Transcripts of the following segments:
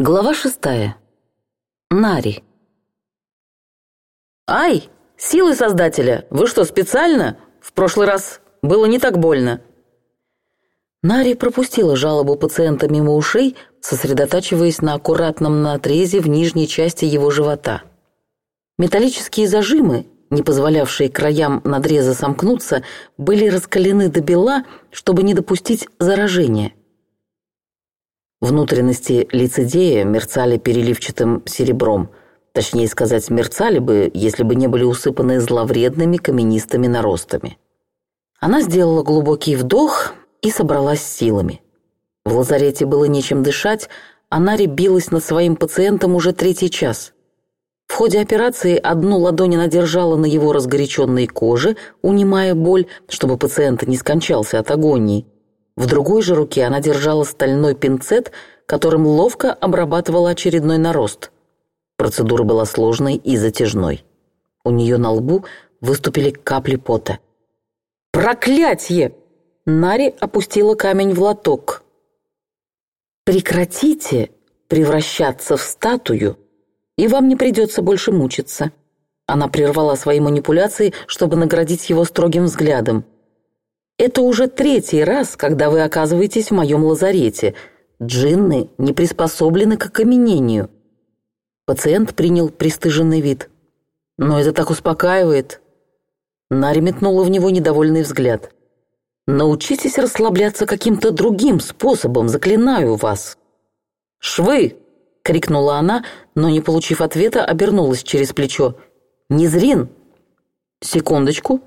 Глава шестая. Нари. «Ай, силы Создателя! Вы что, специально? В прошлый раз было не так больно!» Нари пропустила жалобу пациента мимо ушей, сосредотачиваясь на аккуратном надрезе в нижней части его живота. Металлические зажимы, не позволявшие краям надреза сомкнуться, были раскалены до бела, чтобы не допустить заражения. Внутренности лицедея мерцали переливчатым серебром. Точнее сказать, мерцали бы, если бы не были усыпаны зловредными каменистыми наростами. Она сделала глубокий вдох и собралась силами. В лазарете было нечем дышать, она ребилась над своим пациентом уже третий час. В ходе операции одну ладонь она держала на его разгоряченной коже, унимая боль, чтобы пациент не скончался от агонии – в другой же руке она держала стальной пинцет, которым ловко обрабатывала очередной нарост. Процедура была сложной и затяжной. У нее на лбу выступили капли пота. «Проклятье!» Нари опустила камень в лоток. «Прекратите превращаться в статую, и вам не придется больше мучиться». Она прервала свои манипуляции, чтобы наградить его строгим взглядом. Это уже третий раз, когда вы оказываетесь в моем лазарете. Джинны не приспособлены к окаменению». Пациент принял пристыженный вид. «Но это так успокаивает». Нари метнула в него недовольный взгляд. «Научитесь расслабляться каким-то другим способом, заклинаю вас». «Швы!» — крикнула она, но, не получив ответа, обернулась через плечо. «Незрин!» «Секундочку!»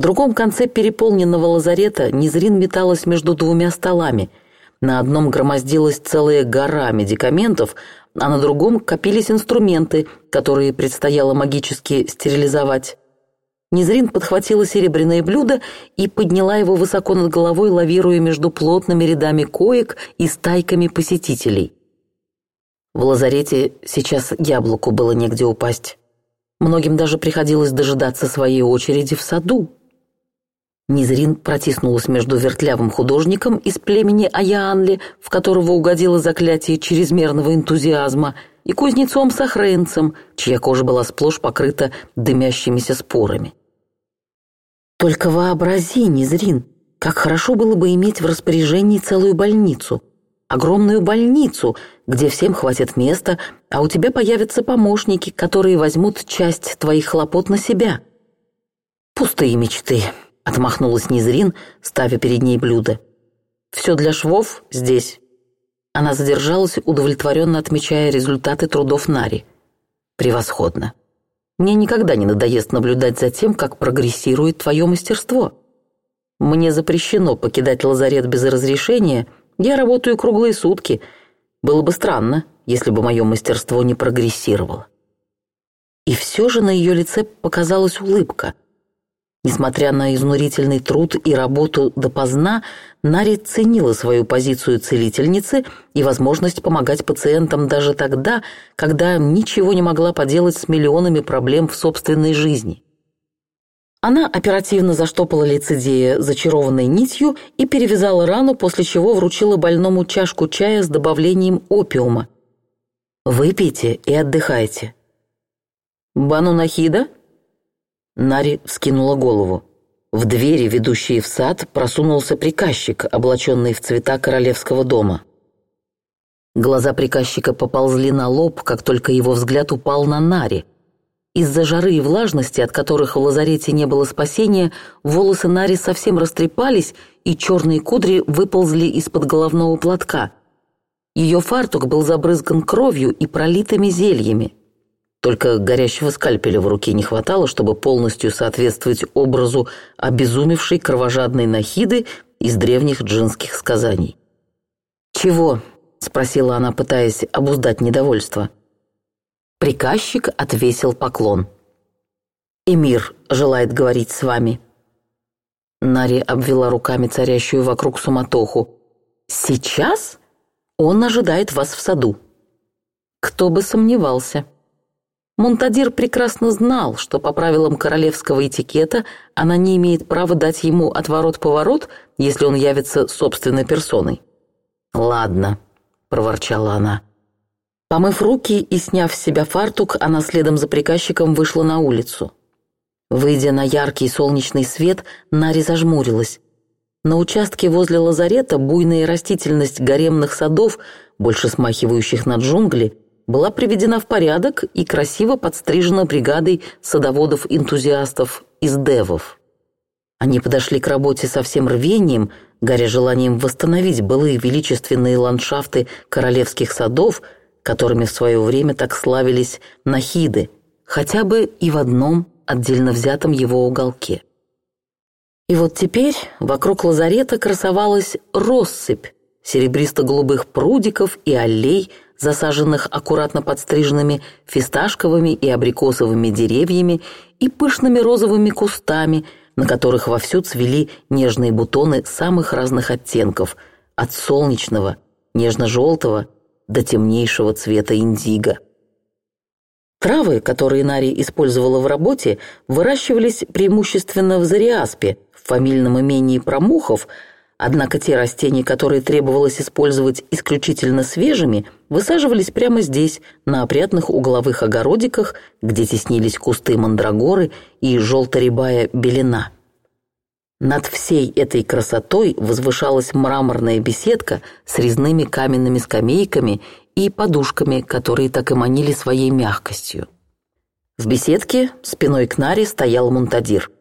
В другом конце переполненного лазарета Незрин металась между двумя столами. На одном громоздилась целая гора медикаментов, а на другом копились инструменты, которые предстояло магически стерилизовать. Незрин подхватила серебряное блюдо и подняла его высоко над головой, лавируя между плотными рядами коек и стайками посетителей. В лазарете сейчас яблоку было негде упасть. Многим даже приходилось дожидаться своей очереди в саду. Низрин протиснулась между вертлявым художником из племени Аяанли, в которого угодило заклятие чрезмерного энтузиазма, и кузнецом-сахрейнцем, чья кожа была сплошь покрыта дымящимися спорами. «Только вообрази, Низрин, как хорошо было бы иметь в распоряжении целую больницу, огромную больницу, где всем хватит места, а у тебя появятся помощники, которые возьмут часть твоих хлопот на себя». «Пустые мечты», Отмахнулась Незрин, ставя перед ней блюдо. «Все для швов здесь». Она задержалась, удовлетворенно отмечая результаты трудов Нари. «Превосходно. Мне никогда не надоест наблюдать за тем, как прогрессирует твое мастерство. Мне запрещено покидать лазарет без разрешения. Я работаю круглые сутки. Было бы странно, если бы мое мастерство не прогрессировало». И все же на ее лице показалась улыбка – Несмотря на изнурительный труд и работу допоздна, Нари ценила свою позицию целительницы и возможность помогать пациентам даже тогда, когда ничего не могла поделать с миллионами проблем в собственной жизни. Она оперативно заштопала лицедея зачарованной нитью и перевязала рану, после чего вручила больному чашку чая с добавлением опиума. «Выпейте и отдыхайте». «Бану Нахида?» Нари вскинула голову. В двери, ведущие в сад, просунулся приказчик, облаченный в цвета королевского дома. Глаза приказчика поползли на лоб, как только его взгляд упал на Нари. Из-за жары и влажности, от которых в лазарете не было спасения, волосы Нари совсем растрепались, и черные кудри выползли из-под головного платка. Ее фартук был забрызган кровью и пролитыми зельями. Только горящего скальпеля в руке не хватало, чтобы полностью соответствовать образу обезумевшей кровожадной нахиды из древних джинских сказаний. «Чего?» — спросила она, пытаясь обуздать недовольство. Приказчик отвесил поклон. «Эмир желает говорить с вами». Нари обвела руками царящую вокруг суматоху. «Сейчас? Он ожидает вас в саду». «Кто бы сомневался?» Монтадир прекрасно знал, что по правилам королевского этикета она не имеет права дать ему отворот-поворот, если он явится собственной персоной. «Ладно», — проворчала она. Помыв руки и сняв с себя фартук, она следом за приказчиком вышла на улицу. Выйдя на яркий солнечный свет, Нари зажмурилась. На участке возле лазарета буйная растительность гаремных садов, больше смахивающих на джунгли, была приведена в порядок и красиво подстрижена бригадой садоводов-энтузиастов из Девов. Они подошли к работе со всем рвением, горя желанием восстановить былые величественные ландшафты королевских садов, которыми в свое время так славились нахиды, хотя бы и в одном отдельно взятом его уголке. И вот теперь вокруг лазарета красовалась россыпь серебристо-голубых прудиков и аллей – засаженных аккуратно подстриженными фисташковыми и абрикосовыми деревьями и пышными розовыми кустами, на которых вовсю цвели нежные бутоны самых разных оттенков, от солнечного, нежно-желтого до темнейшего цвета индиго. Травы, которые Нари использовала в работе, выращивались преимущественно в Зариаспе, в фамильном имении Промухов – Однако те растения, которые требовалось использовать исключительно свежими, высаживались прямо здесь, на опрятных угловых огородиках, где теснились кусты мандрагоры и желторебая белина. Над всей этой красотой возвышалась мраморная беседка с резными каменными скамейками и подушками, которые так и манили своей мягкостью. В беседке спиной к Наре стоял Мунтадир –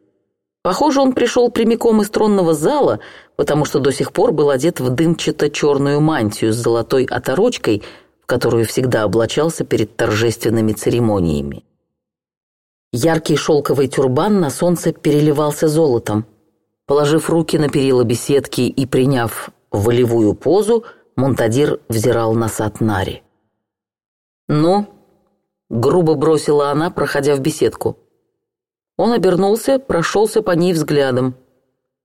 Похоже, он пришел прямиком из тронного зала, потому что до сих пор был одет в дымчато-черную мантию с золотой оторочкой, в которую всегда облачался перед торжественными церемониями. Яркий шелковый тюрбан на солнце переливался золотом. Положив руки на перила беседки и приняв волевую позу, Монтадир взирал на Сатнари. «Ну?» — грубо бросила она, проходя в беседку — он обернулся, прошелся по ней взглядом.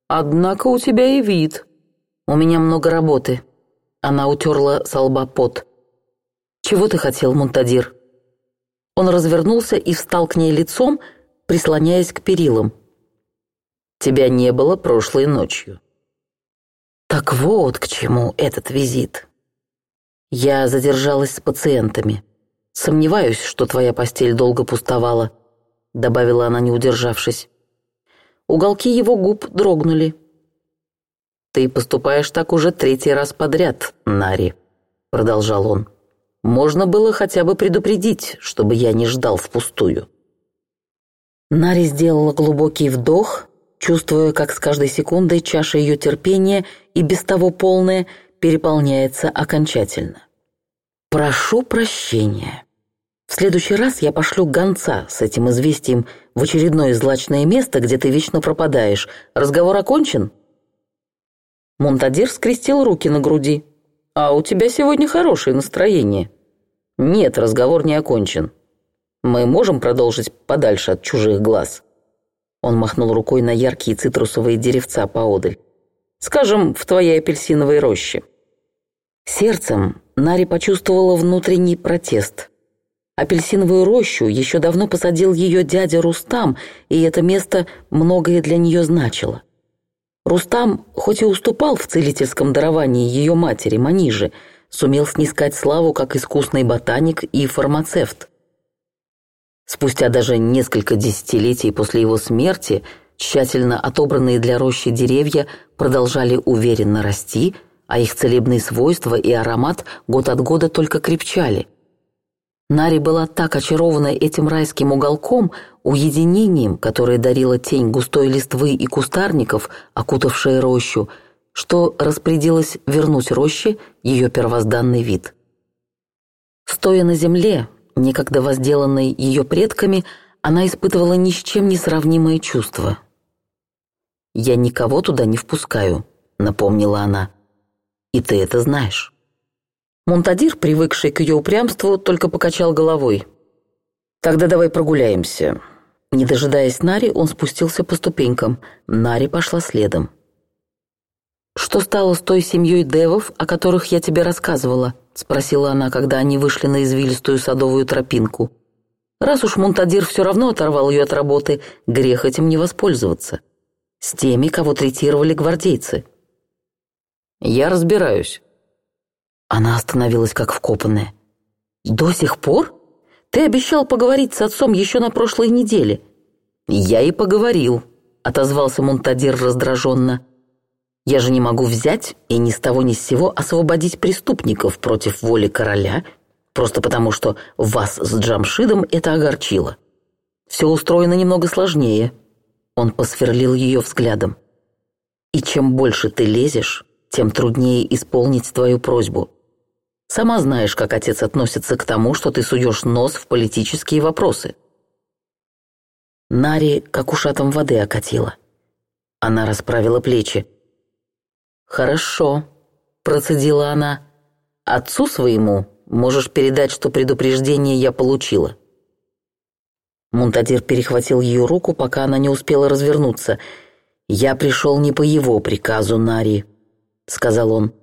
«Однако у тебя и вид». «У меня много работы». Она утерла со лба пот. «Чего ты хотел, Мунтадир?» Он развернулся и встал к ней лицом, прислоняясь к перилам. «Тебя не было прошлой ночью». «Так вот к чему этот визит». «Я задержалась с пациентами. Сомневаюсь, что твоя постель долго пустовала» добавила она, не удержавшись. Уголки его губ дрогнули. «Ты поступаешь так уже третий раз подряд, Нари», — продолжал он. «Можно было хотя бы предупредить, чтобы я не ждал впустую». Нари сделала глубокий вдох, чувствуя, как с каждой секундой чаша ее терпения и без того полная переполняется окончательно. «Прошу прощения», в следующий раз я пошлю гонца с этим известием в очередное злачное место, где ты вечно пропадаешь. Разговор окончен?» Монтадир скрестил руки на груди. «А у тебя сегодня хорошее настроение». «Нет, разговор не окончен. Мы можем продолжить подальше от чужих глаз?» Он махнул рукой на яркие цитрусовые деревца поодаль. «Скажем, в твоей апельсиновой роще». Сердцем Нари почувствовала внутренний протест – Апельсиновую рощу еще давно посадил ее дядя Рустам, и это место многое для нее значило. Рустам, хоть и уступал в целительском даровании ее матери, Маниже, сумел снискать славу как искусный ботаник и фармацевт. Спустя даже несколько десятилетий после его смерти тщательно отобранные для рощи деревья продолжали уверенно расти, а их целебные свойства и аромат год от года только крепчали – Нари была так очарована этим райским уголком, уединением, которое дарила тень густой листвы и кустарников, окутавшая рощу, что распорядилась вернуть роще ее первозданный вид. Стоя на земле, некогда возделанной ее предками, она испытывала ни с чем не сравнимое чувство. «Я никого туда не впускаю», — напомнила она. «И ты это знаешь». Монтадир, привыкший к ее упрямству, только покачал головой. «Тогда давай прогуляемся». Не дожидаясь Нари, он спустился по ступенькам. Нари пошла следом. «Что стало с той семьей девов, о которых я тебе рассказывала?» — спросила она, когда они вышли на извилистую садовую тропинку. «Раз уж Монтадир все равно оторвал ее от работы, грех этим не воспользоваться. С теми, кого третировали гвардейцы». «Я разбираюсь», она остановилась как вкопанная. «До сих пор? Ты обещал поговорить с отцом еще на прошлой неделе». «Я и поговорил», — отозвался Монтадир раздраженно. «Я же не могу взять и ни с того ни с сего освободить преступников против воли короля, просто потому что вас с Джамшидом это огорчило. Все устроено немного сложнее». Он посверлил ее взглядом. «И чем больше ты лезешь, тем труднее исполнить твою просьбу. Сама знаешь, как отец относится к тому, что ты суешь нос в политические вопросы». Нари как ушатом воды окатила. Она расправила плечи. «Хорошо», — процедила она. «Отцу своему можешь передать, что предупреждение я получила». Мунтадир перехватил ее руку, пока она не успела развернуться. «Я пришел не по его приказу, Нари», — сказал он.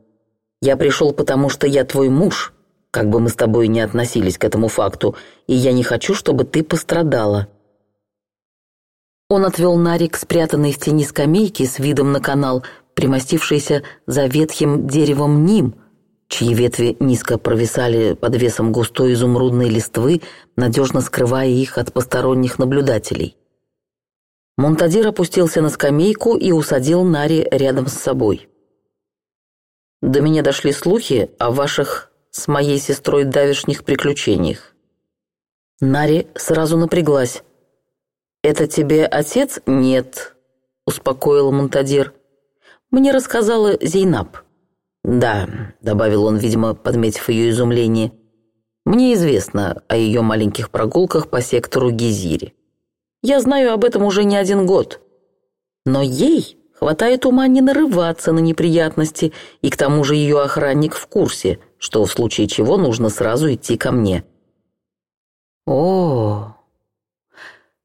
Я пришел, потому что я твой муж, как бы мы с тобой ни относились к этому факту, и я не хочу, чтобы ты пострадала». Он отвел Нарик, спрятанный в тени скамейки с видом на канал, примостившийся за ветхим деревом ним, чьи ветви низко провисали под весом густой изумрудной листвы, надежно скрывая их от посторонних наблюдателей. Монтадир опустился на скамейку и усадил Нари рядом с собой. До меня дошли слухи о ваших с моей сестрой давешних приключениях». Нари сразу напряглась. «Это тебе отец?» «Нет», — успокоил Монтадир. «Мне рассказала Зейнаб». «Да», — добавил он, видимо, подметив ее изумление, «мне известно о ее маленьких прогулках по сектору Гизири. Я знаю об этом уже не один год. Но ей Хватает ума не нарываться на неприятности, и к тому же ее охранник в курсе, что в случае чего нужно сразу идти ко мне. о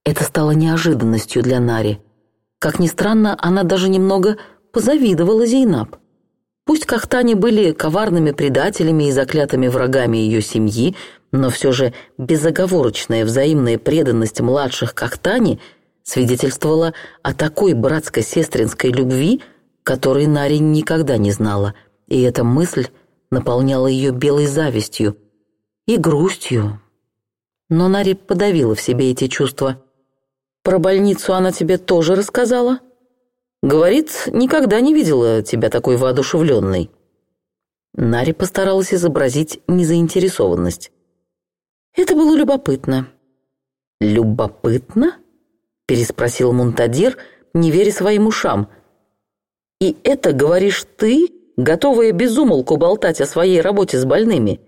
Это стало неожиданностью для Нари. Как ни странно, она даже немного позавидовала Зейнаб. Пусть Кахтани были коварными предателями и заклятыми врагами ее семьи, но все же безоговорочная взаимная преданность младших Кахтани – свидетельствовала о такой братско-сестринской любви, которой Нари никогда не знала, и эта мысль наполняла ее белой завистью и грустью. Но Нари подавила в себе эти чувства. «Про больницу она тебе тоже рассказала?» «Говорит, никогда не видела тебя такой воодушевленной». Нари постаралась изобразить незаинтересованность. Это было любопытно. «Любопытно?» переспросил Мунтадир, не веря своим ушам. «И это, говоришь, ты, готовая безумолку болтать о своей работе с больными?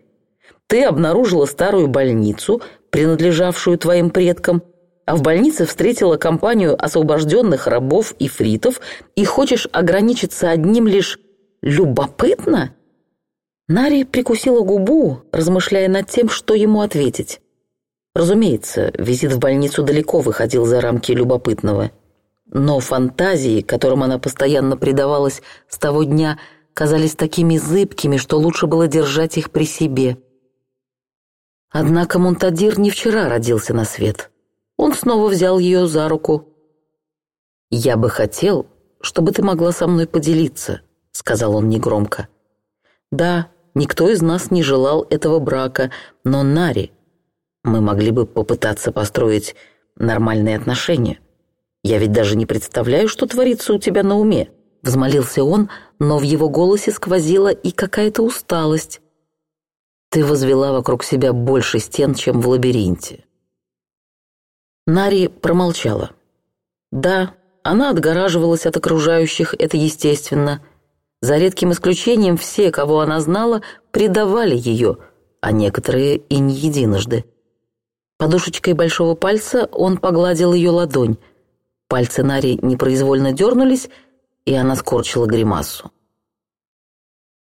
Ты обнаружила старую больницу, принадлежавшую твоим предкам, а в больнице встретила компанию освобожденных рабов и фритов и хочешь ограничиться одним лишь «любопытно»?» Нари прикусила губу, размышляя над тем, что ему ответить. Разумеется, визит в больницу далеко выходил за рамки любопытного. Но фантазии, которым она постоянно предавалась с того дня, казались такими зыбкими, что лучше было держать их при себе. Однако Монтадир не вчера родился на свет. Он снова взял ее за руку. «Я бы хотел, чтобы ты могла со мной поделиться», — сказал он негромко. «Да, никто из нас не желал этого брака, но Нари мы могли бы попытаться построить нормальные отношения. Я ведь даже не представляю, что творится у тебя на уме», — взмолился он, но в его голосе сквозила и какая-то усталость. «Ты возвела вокруг себя больше стен, чем в лабиринте». Нари промолчала. «Да, она отгораживалась от окружающих, это естественно. За редким исключением все, кого она знала, предавали ее, а некоторые и не единожды». Подушечкой большого пальца он погладил ее ладонь. Пальцы Нари непроизвольно дернулись, и она скорчила гримасу.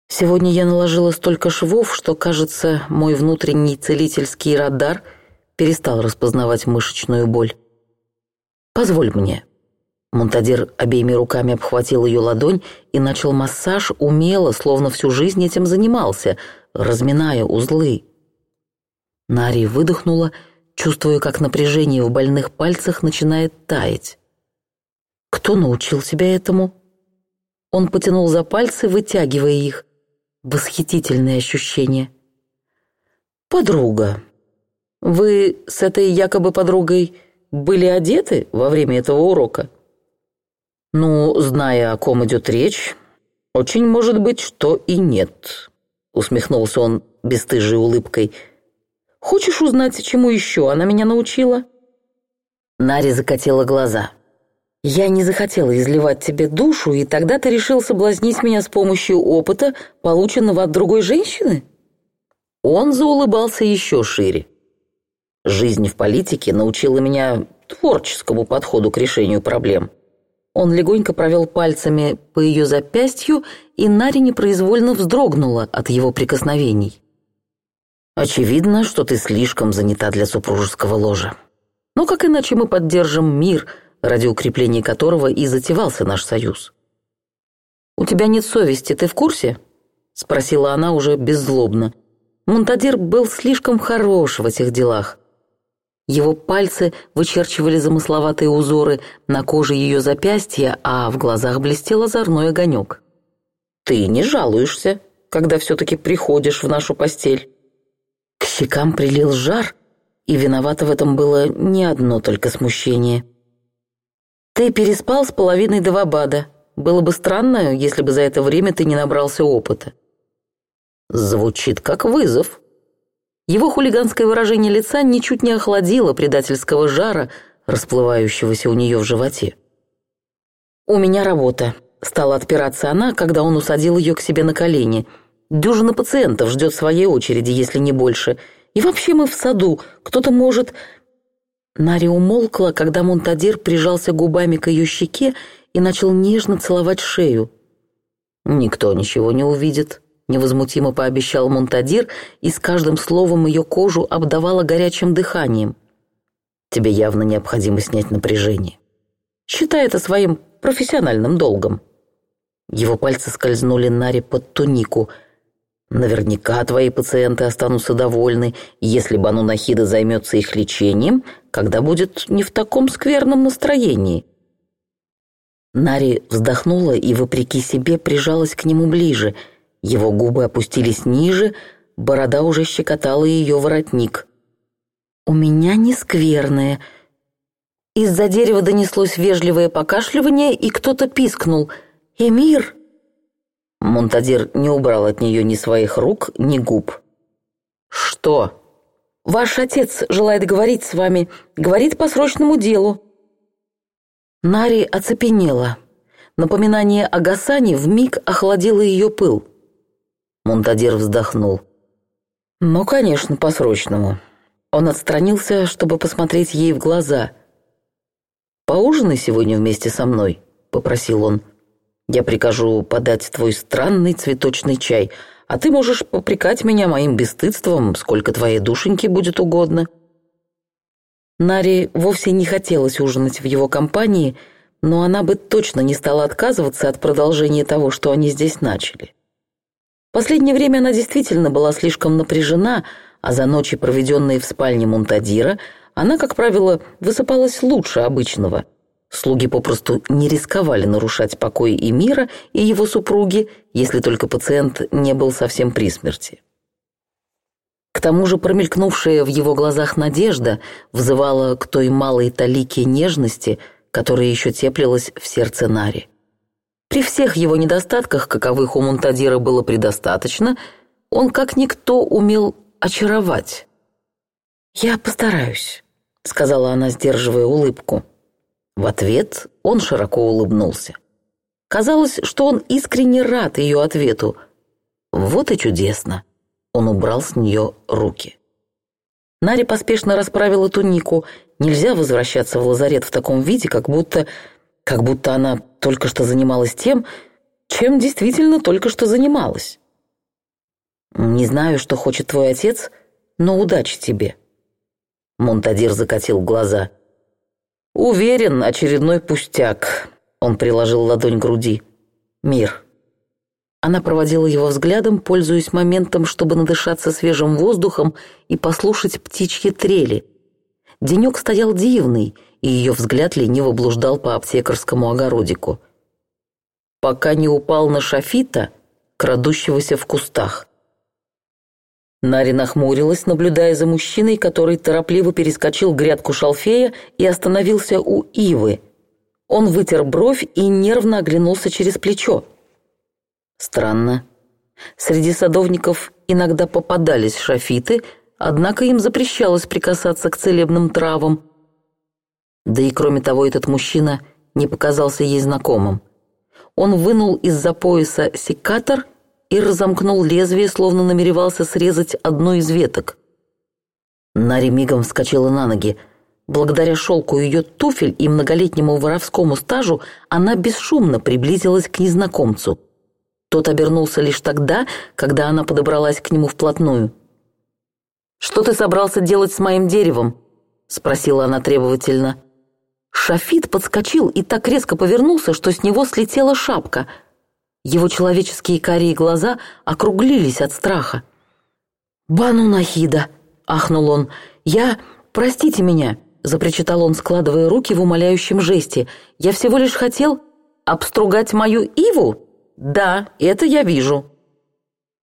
«Сегодня я наложила столько швов, что, кажется, мой внутренний целительский радар перестал распознавать мышечную боль. Позволь мне». Монтадир обеими руками обхватил ее ладонь и начал массаж умело, словно всю жизнь этим занимался, разминая узлы. Нари выдохнула, Чувствую, как напряжение в больных пальцах начинает таять. «Кто научил тебя этому?» Он потянул за пальцы, вытягивая их. Восхитительное ощущение. «Подруга. Вы с этой якобы подругой были одеты во время этого урока?» «Ну, зная, о ком идет речь, очень может быть, что и нет», — усмехнулся он бесстыжей улыбкой, — Хочешь узнать, чему еще она меня научила?» Нари закатила глаза. «Я не захотела изливать тебе душу, и тогда ты решил соблазнить меня с помощью опыта, полученного от другой женщины?» Он заулыбался еще шире. «Жизнь в политике научила меня творческому подходу к решению проблем». Он легонько провел пальцами по ее запястью, и Нари непроизвольно вздрогнула от его прикосновений. Очевидно, что ты слишком занята для супружеского ложа. Но как иначе мы поддержим мир, ради укрепления которого и затевался наш союз? «У тебя нет совести, ты в курсе?» — спросила она уже беззлобно. Монтадир был слишком хорош в этих делах. Его пальцы вычерчивали замысловатые узоры на коже ее запястья, а в глазах блестел озорной огонек. «Ты не жалуешься, когда все-таки приходишь в нашу постель». К щекам прилил жар, и виновато в этом было не одно только смущение. «Ты переспал с половиной до Вабада. Было бы странно, если бы за это время ты не набрался опыта». «Звучит как вызов». Его хулиганское выражение лица ничуть не охладило предательского жара, расплывающегося у нее в животе. «У меня работа», — стала отпираться она, когда он усадил ее к себе на колени — Дюжина пациентов ждет своей очереди, если не больше. И вообще мы в саду. Кто-то может...» Нари умолкла, когда Монтадир прижался губами к ее щеке и начал нежно целовать шею. «Никто ничего не увидит», — невозмутимо пообещал Монтадир, и с каждым словом ее кожу обдавало горячим дыханием. «Тебе явно необходимо снять напряжение. Считай это своим профессиональным долгом». Его пальцы скользнули Наре под тунику — Наверняка твои пациенты останутся довольны, если Банунахида займется их лечением, когда будет не в таком скверном настроении». Нари вздохнула и, вопреки себе, прижалась к нему ближе. Его губы опустились ниже, борода уже щекотала ее воротник. «У меня не скверное». Из-за дерева донеслось вежливое покашливание, и кто-то пискнул. «Эмир!» Монтадир не убрал от нее ни своих рук, ни губ. «Что?» «Ваш отец желает говорить с вами. Говорит по срочному делу». Нари оцепенела. Напоминание о Гасане вмиг охладило ее пыл. Монтадир вздохнул. «Ну, конечно, по-срочному». Он отстранился, чтобы посмотреть ей в глаза. «Поужинай сегодня вместе со мной», — попросил он. Я прикажу подать твой странный цветочный чай, а ты можешь попрекать меня моим бесстыдством, сколько твоей душеньке будет угодно». Наре вовсе не хотелось ужинать в его компании, но она бы точно не стала отказываться от продолжения того, что они здесь начали. Последнее время она действительно была слишком напряжена, а за ночи, проведенные в спальне Мунтадира, она, как правило, высыпалась лучше обычного – Слуги попросту не рисковали нарушать покой и мира и его супруги, если только пациент не был совсем при смерти. К тому же промелькнувшая в его глазах надежда взывала к той малой талике нежности, которая еще теплилась в сердце Нари. При всех его недостатках, каковых у Монтадира было предостаточно, он как никто умел очаровать. «Я постараюсь», — сказала она, сдерживая улыбку. В ответ он широко улыбнулся. Казалось, что он искренне рад ее ответу. «Вот и чудесно!» Он убрал с нее руки. Нари поспешно расправила тунику. Нельзя возвращаться в лазарет в таком виде, как будто... как будто она только что занималась тем, чем действительно только что занималась. «Не знаю, что хочет твой отец, но удачи тебе». Монтадир закатил глаза – «Уверен, очередной пустяк», — он приложил ладонь к груди. «Мир». Она проводила его взглядом, пользуясь моментом, чтобы надышаться свежим воздухом и послушать птичьи трели. Денек стоял дивный, и ее взгляд лениво блуждал по аптекарскому огородику. Пока не упал на шафита, крадущегося в кустах. Нари нахмурилась, наблюдая за мужчиной, который торопливо перескочил грядку шалфея и остановился у ивы. Он вытер бровь и нервно оглянулся через плечо. Странно. Среди садовников иногда попадались шафиты, однако им запрещалось прикасаться к целебным травам. Да и кроме того, этот мужчина не показался ей знакомым. Он вынул из-за пояса секатор – и разомкнул лезвие, словно намеревался срезать одну из веток. Нари мигом вскочила на ноги. Благодаря шелку ее туфель и многолетнему воровскому стажу она бесшумно приблизилась к незнакомцу. Тот обернулся лишь тогда, когда она подобралась к нему вплотную. «Что ты собрался делать с моим деревом?» — спросила она требовательно. Шафит подскочил и так резко повернулся, что с него слетела шапка — его человеческие карие глаза округлились от страха. «Бану Нахида!» — ахнул он. «Я... Простите меня!» — запричитал он, складывая руки в умоляющем жесте. «Я всего лишь хотел обстругать мою Иву? Да, это я вижу!»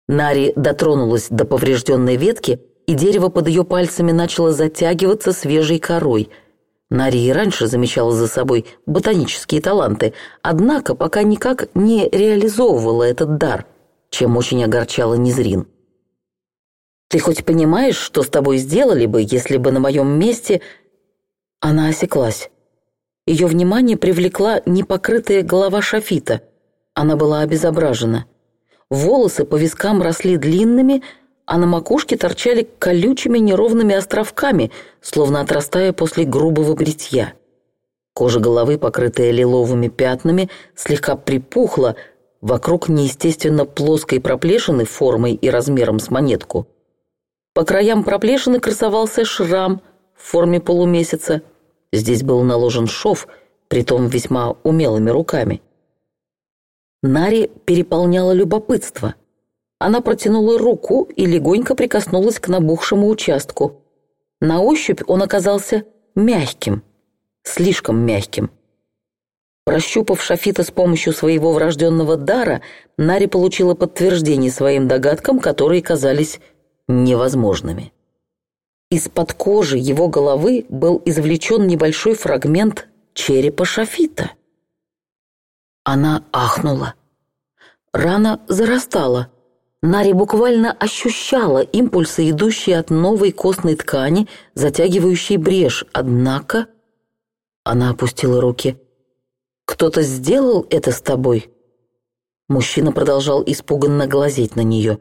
Нари дотронулась до поврежденной ветки, и дерево под ее пальцами начало затягиваться свежей корой — Нари раньше замечала за собой ботанические таланты, однако пока никак не реализовывала этот дар, чем очень огорчала Незрин. «Ты хоть понимаешь, что с тобой сделали бы, если бы на моем месте...» Она осеклась. Ее внимание привлекла непокрытая голова Шафита. Она была обезображена. Волосы по вискам росли длинными, а на макушке торчали колючими неровными островками, словно отрастая после грубого бритья. Кожа головы, покрытая лиловыми пятнами, слегка припухла, вокруг неестественно плоской проплешины формой и размером с монетку. По краям проплешины красовался шрам в форме полумесяца. Здесь был наложен шов, притом весьма умелыми руками. Нари переполняло любопытство. Она протянула руку и легонько прикоснулась к набухшему участку. На ощупь он оказался мягким, слишком мягким. Прощупав Шафита с помощью своего врожденного дара, Нари получила подтверждение своим догадкам, которые казались невозможными. Из-под кожи его головы был извлечен небольшой фрагмент черепа Шафита. Она ахнула. Рана зарастала, Нари буквально ощущала импульсы, идущие от новой костной ткани, затягивающей брешь. Однако она опустила руки. «Кто-то сделал это с тобой?» Мужчина продолжал испуганно глазеть на нее.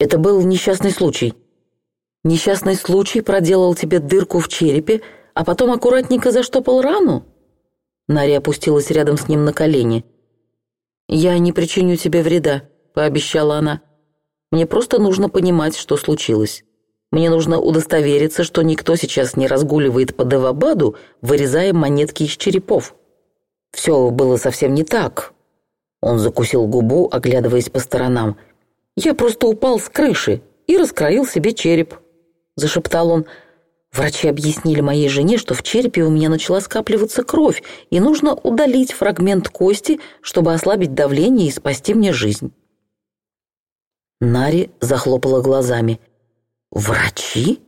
«Это был несчастный случай. Несчастный случай проделал тебе дырку в черепе, а потом аккуратненько заштопал рану?» Нари опустилась рядом с ним на колени. «Я не причиню тебе вреда», пообещала она. «Мне просто нужно понимать, что случилось. Мне нужно удостовериться, что никто сейчас не разгуливает по Девабаду, вырезая монетки из черепов». Все было совсем не так. Он закусил губу, оглядываясь по сторонам. «Я просто упал с крыши и раскроил себе череп», — зашептал он. «Врачи объяснили моей жене, что в черепе у меня начала скапливаться кровь, и нужно удалить фрагмент кости, чтобы ослабить давление и спасти мне жизнь». Нари захлопала глазами. «Врачи?»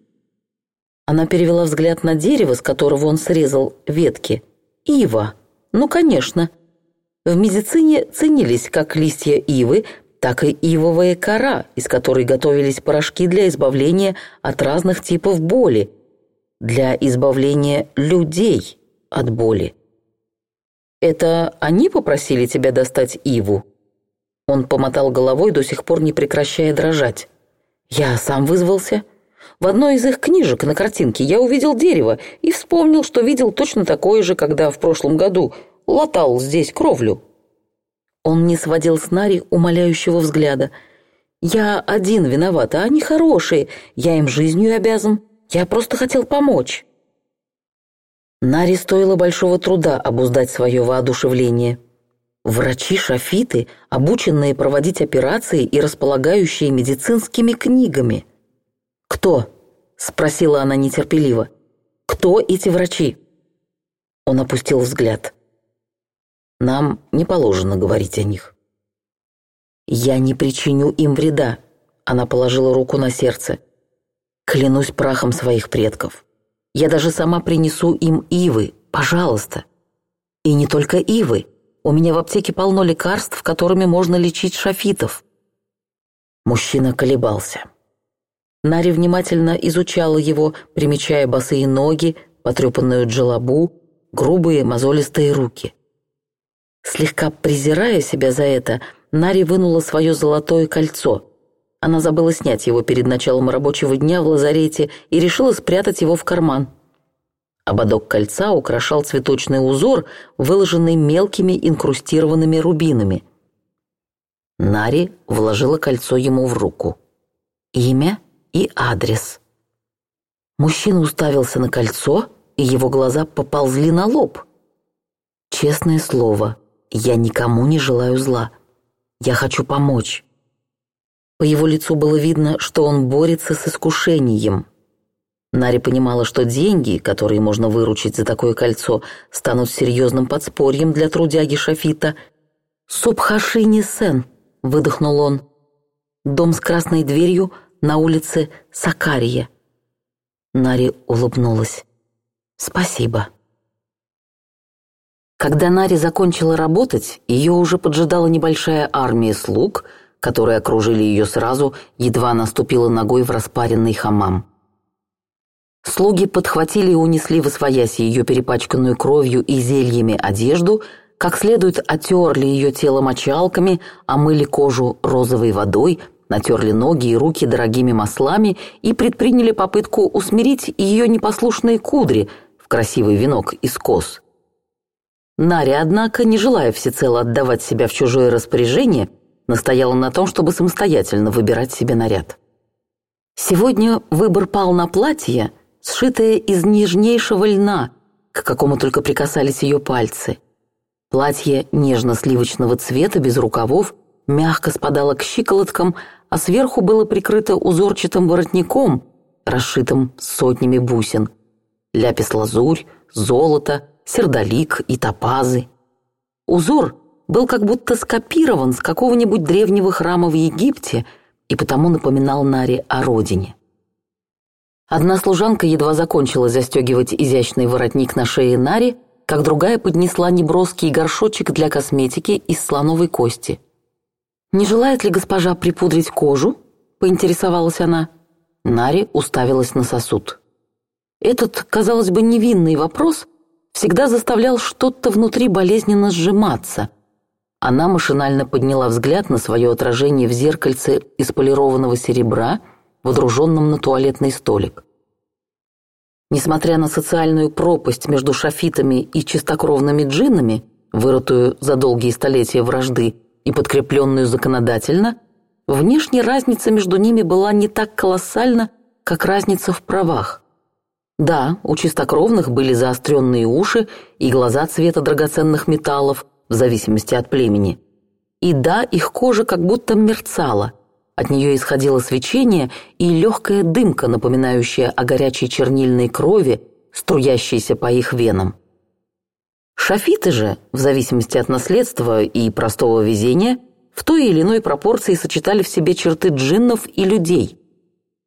Она перевела взгляд на дерево, с которого он срезал ветки. «Ива. Ну, конечно. В медицине ценились как листья ивы, так и ивовая кора, из которой готовились порошки для избавления от разных типов боли, для избавления людей от боли. Это они попросили тебя достать иву? Он помотал головой, до сих пор не прекращая дрожать. «Я сам вызвался. В одной из их книжек на картинке я увидел дерево и вспомнил, что видел точно такое же, когда в прошлом году латал здесь кровлю». Он не сводил с Нари умоляющего взгляда. «Я один виноват, а они хорошие. Я им жизнью обязан. Я просто хотел помочь». Нари стоило большого труда обуздать свое воодушевление. Врачи-шафиты, обученные проводить операции и располагающие медицинскими книгами. «Кто?» – спросила она нетерпеливо. «Кто эти врачи?» Он опустил взгляд. «Нам не положено говорить о них». «Я не причиню им вреда», – она положила руку на сердце. «Клянусь прахом своих предков. Я даже сама принесу им ивы, пожалуйста. И не только ивы». У меня в аптеке полно лекарств, которыми можно лечить шафитов». Мужчина колебался. Нари внимательно изучала его, примечая босые ноги, потрепанную джелобу, грубые мозолистые руки. Слегка презирая себя за это, Нари вынула свое золотое кольцо. Она забыла снять его перед началом рабочего дня в лазарете и решила спрятать его в карман. Ободок кольца украшал цветочный узор, выложенный мелкими инкрустированными рубинами. Нари вложила кольцо ему в руку. Имя и адрес. Мужчина уставился на кольцо, и его глаза поползли на лоб. «Честное слово, я никому не желаю зла. Я хочу помочь». По его лицу было видно, что он борется с искушением – Нари понимала, что деньги, которые можно выручить за такое кольцо, станут серьезным подспорьем для трудяги Шафита. «Субхашини Сен», — выдохнул он. «Дом с красной дверью на улице Сакария». Нари улыбнулась. «Спасибо». Когда Нари закончила работать, ее уже поджидала небольшая армия слуг, которые окружили ее сразу, едва наступила ногой в распаренный хамам. Слуги подхватили и унесли в ее перепачканную кровью и зельями одежду, как следует отерли ее тело мочалками, омыли кожу розовой водой, натерли ноги и руки дорогими маслами и предприняли попытку усмирить ее непослушные кудри в красивый венок из кос. Наря, однако, не желая всецело отдавать себя в чужое распоряжение, настояла на том, чтобы самостоятельно выбирать себе наряд. Сегодня выбор пал на платье – сшитое из нежнейшего льна, к какому только прикасались ее пальцы. Платье нежно-сливочного цвета, без рукавов, мягко спадало к щиколоткам, а сверху было прикрыто узорчатым воротником, расшитым сотнями бусин. Ляпис-лазурь, золото, сердолик и топазы. Узор был как будто скопирован с какого-нибудь древнего храма в Египте и потому напоминал Наре о родине. Одна служанка едва закончила застегивать изящный воротник на шее Нари, как другая поднесла неброский горшочек для косметики из слоновой кости. «Не желает ли госпожа припудрить кожу?» — поинтересовалась она. Нари уставилась на сосуд. Этот, казалось бы, невинный вопрос всегда заставлял что-то внутри болезненно сжиматься. Она машинально подняла взгляд на свое отражение в зеркальце из полированного серебра — водруженном на туалетный столик. Несмотря на социальную пропасть между шафитами и чистокровными джиннами, вырытую за долгие столетия вражды и подкрепленную законодательно, внешняя разница между ними была не так колоссальна, как разница в правах. Да, у чистокровных были заостренные уши и глаза цвета драгоценных металлов, в зависимости от племени. И да, их кожа как будто мерцала, от нее исходило свечение и легкая дымка, напоминающая о горячей чернильной крови, струящейся по их венам. Шафиты же, в зависимости от наследства и простого везения, в той или иной пропорции сочетали в себе черты джиннов и людей.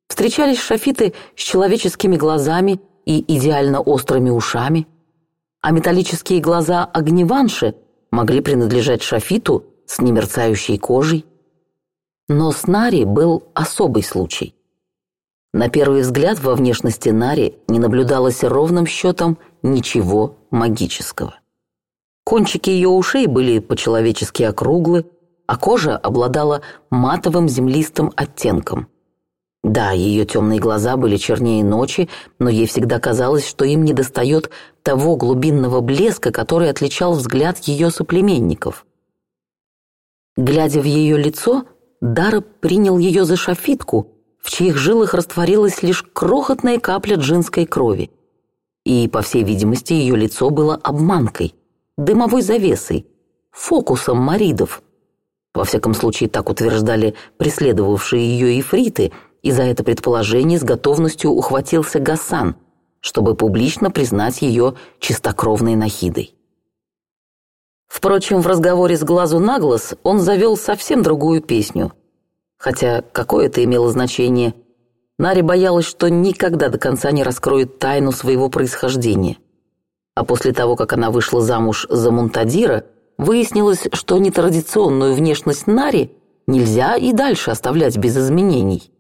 Встречались шафиты с человеческими глазами и идеально острыми ушами, а металлические глаза огневанши могли принадлежать шафиту с немерцающей кожей. Но с Нари был особый случай. На первый взгляд во внешности Нари не наблюдалось ровным счетом ничего магического. Кончики ее ушей были по-человечески округлы, а кожа обладала матовым землистым оттенком. Да, ее темные глаза были чернее ночи, но ей всегда казалось, что им недостает того глубинного блеска, который отличал взгляд ее соплеменников. Глядя в ее лицо, Дараб принял ее за шафитку, в чьих жилах растворилась лишь крохотная капля джинской крови. И, по всей видимости, ее лицо было обманкой, дымовой завесой, фокусом маридов. Во всяком случае, так утверждали преследовавшие ее ифриты, и за это предположение с готовностью ухватился Гасан, чтобы публично признать ее чистокровной нахидой. Впрочем, в разговоре с глазу на глаз он завел совсем другую песню. Хотя какое это имело значение. Нари боялась, что никогда до конца не раскроет тайну своего происхождения. А после того, как она вышла замуж за Мунтадира, выяснилось, что нетрадиционную внешность Нари нельзя и дальше оставлять без изменений.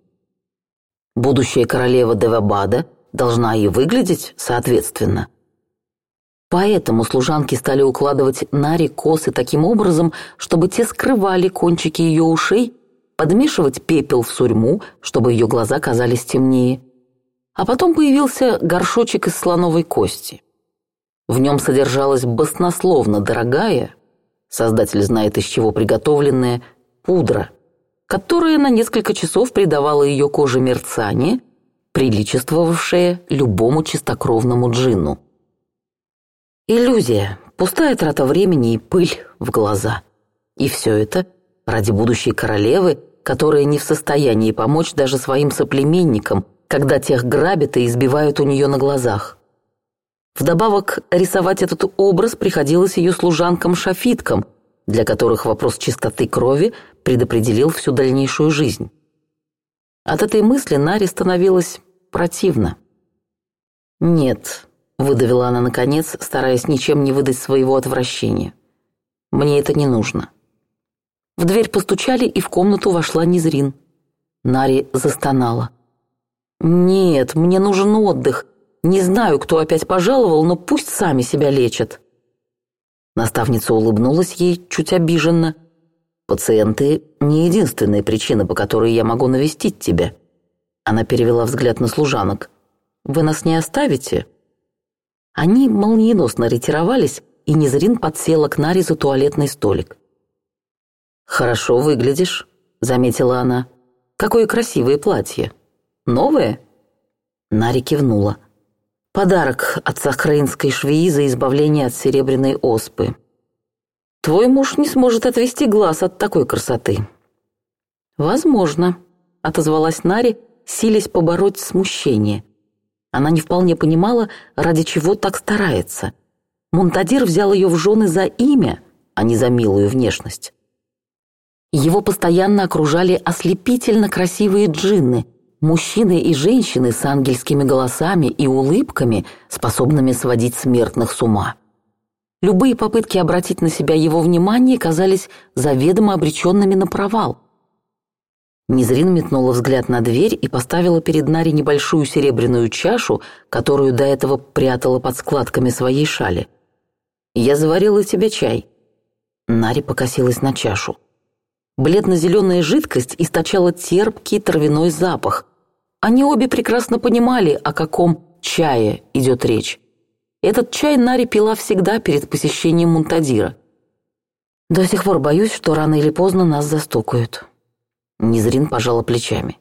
Будущая королева Девабада должна и выглядеть соответственно. Поэтому служанки стали укладывать Наре косы таким образом, чтобы те скрывали кончики ее ушей, подмешивать пепел в сурьму, чтобы ее глаза казались темнее. А потом появился горшочек из слоновой кости. В нем содержалась баснословно дорогая, создатель знает из чего приготовленная, пудра, которая на несколько часов придавала ее коже мерцание, приличествовавшее любому чистокровному джинну. Иллюзия, пустая трата времени и пыль в глаза. И все это ради будущей королевы, которая не в состоянии помочь даже своим соплеменникам, когда тех грабят и избивают у нее на глазах. Вдобавок, рисовать этот образ приходилось ее служанкам-шафиткам, для которых вопрос чистоты крови предопределил всю дальнейшую жизнь. От этой мысли Наре становилось противно. Нет, Выдавила она наконец, стараясь ничем не выдать своего отвращения. «Мне это не нужно». В дверь постучали, и в комнату вошла Низрин. Нари застонала. «Нет, мне нужен отдых. Не знаю, кто опять пожаловал, но пусть сами себя лечат». Наставница улыбнулась ей чуть обиженно. «Пациенты — не единственная причина, по которой я могу навестить тебя». Она перевела взгляд на служанок. «Вы нас не оставите?» Они молниеносно ретировались, и Незрин подсела к Наре туалетный столик. «Хорошо выглядишь», — заметила она. «Какое красивое платье! Новое?» Нари кивнула. «Подарок от сахраинской швеи за избавление от серебряной оспы. Твой муж не сможет отвести глаз от такой красоты». «Возможно», — отозвалась Нари, силясь побороть смущение. Она не вполне понимала, ради чего так старается. Монтадир взял ее в жены за имя, а не за милую внешность. Его постоянно окружали ослепительно красивые джинны, мужчины и женщины с ангельскими голосами и улыбками, способными сводить смертных с ума. Любые попытки обратить на себя его внимание казались заведомо обреченными на провал. Незрин метнула взгляд на дверь и поставила перед Нари небольшую серебряную чашу, которую до этого прятала под складками своей шали. «Я заварила тебе чай». Нари покосилась на чашу. Бледно-зеленая жидкость источала терпкий травяной запах. Они обе прекрасно понимали, о каком чае идет речь. Этот чай Нари пила всегда перед посещением Мунтадира. «До сих пор боюсь, что рано или поздно нас застукают», Низрин пожала плечами.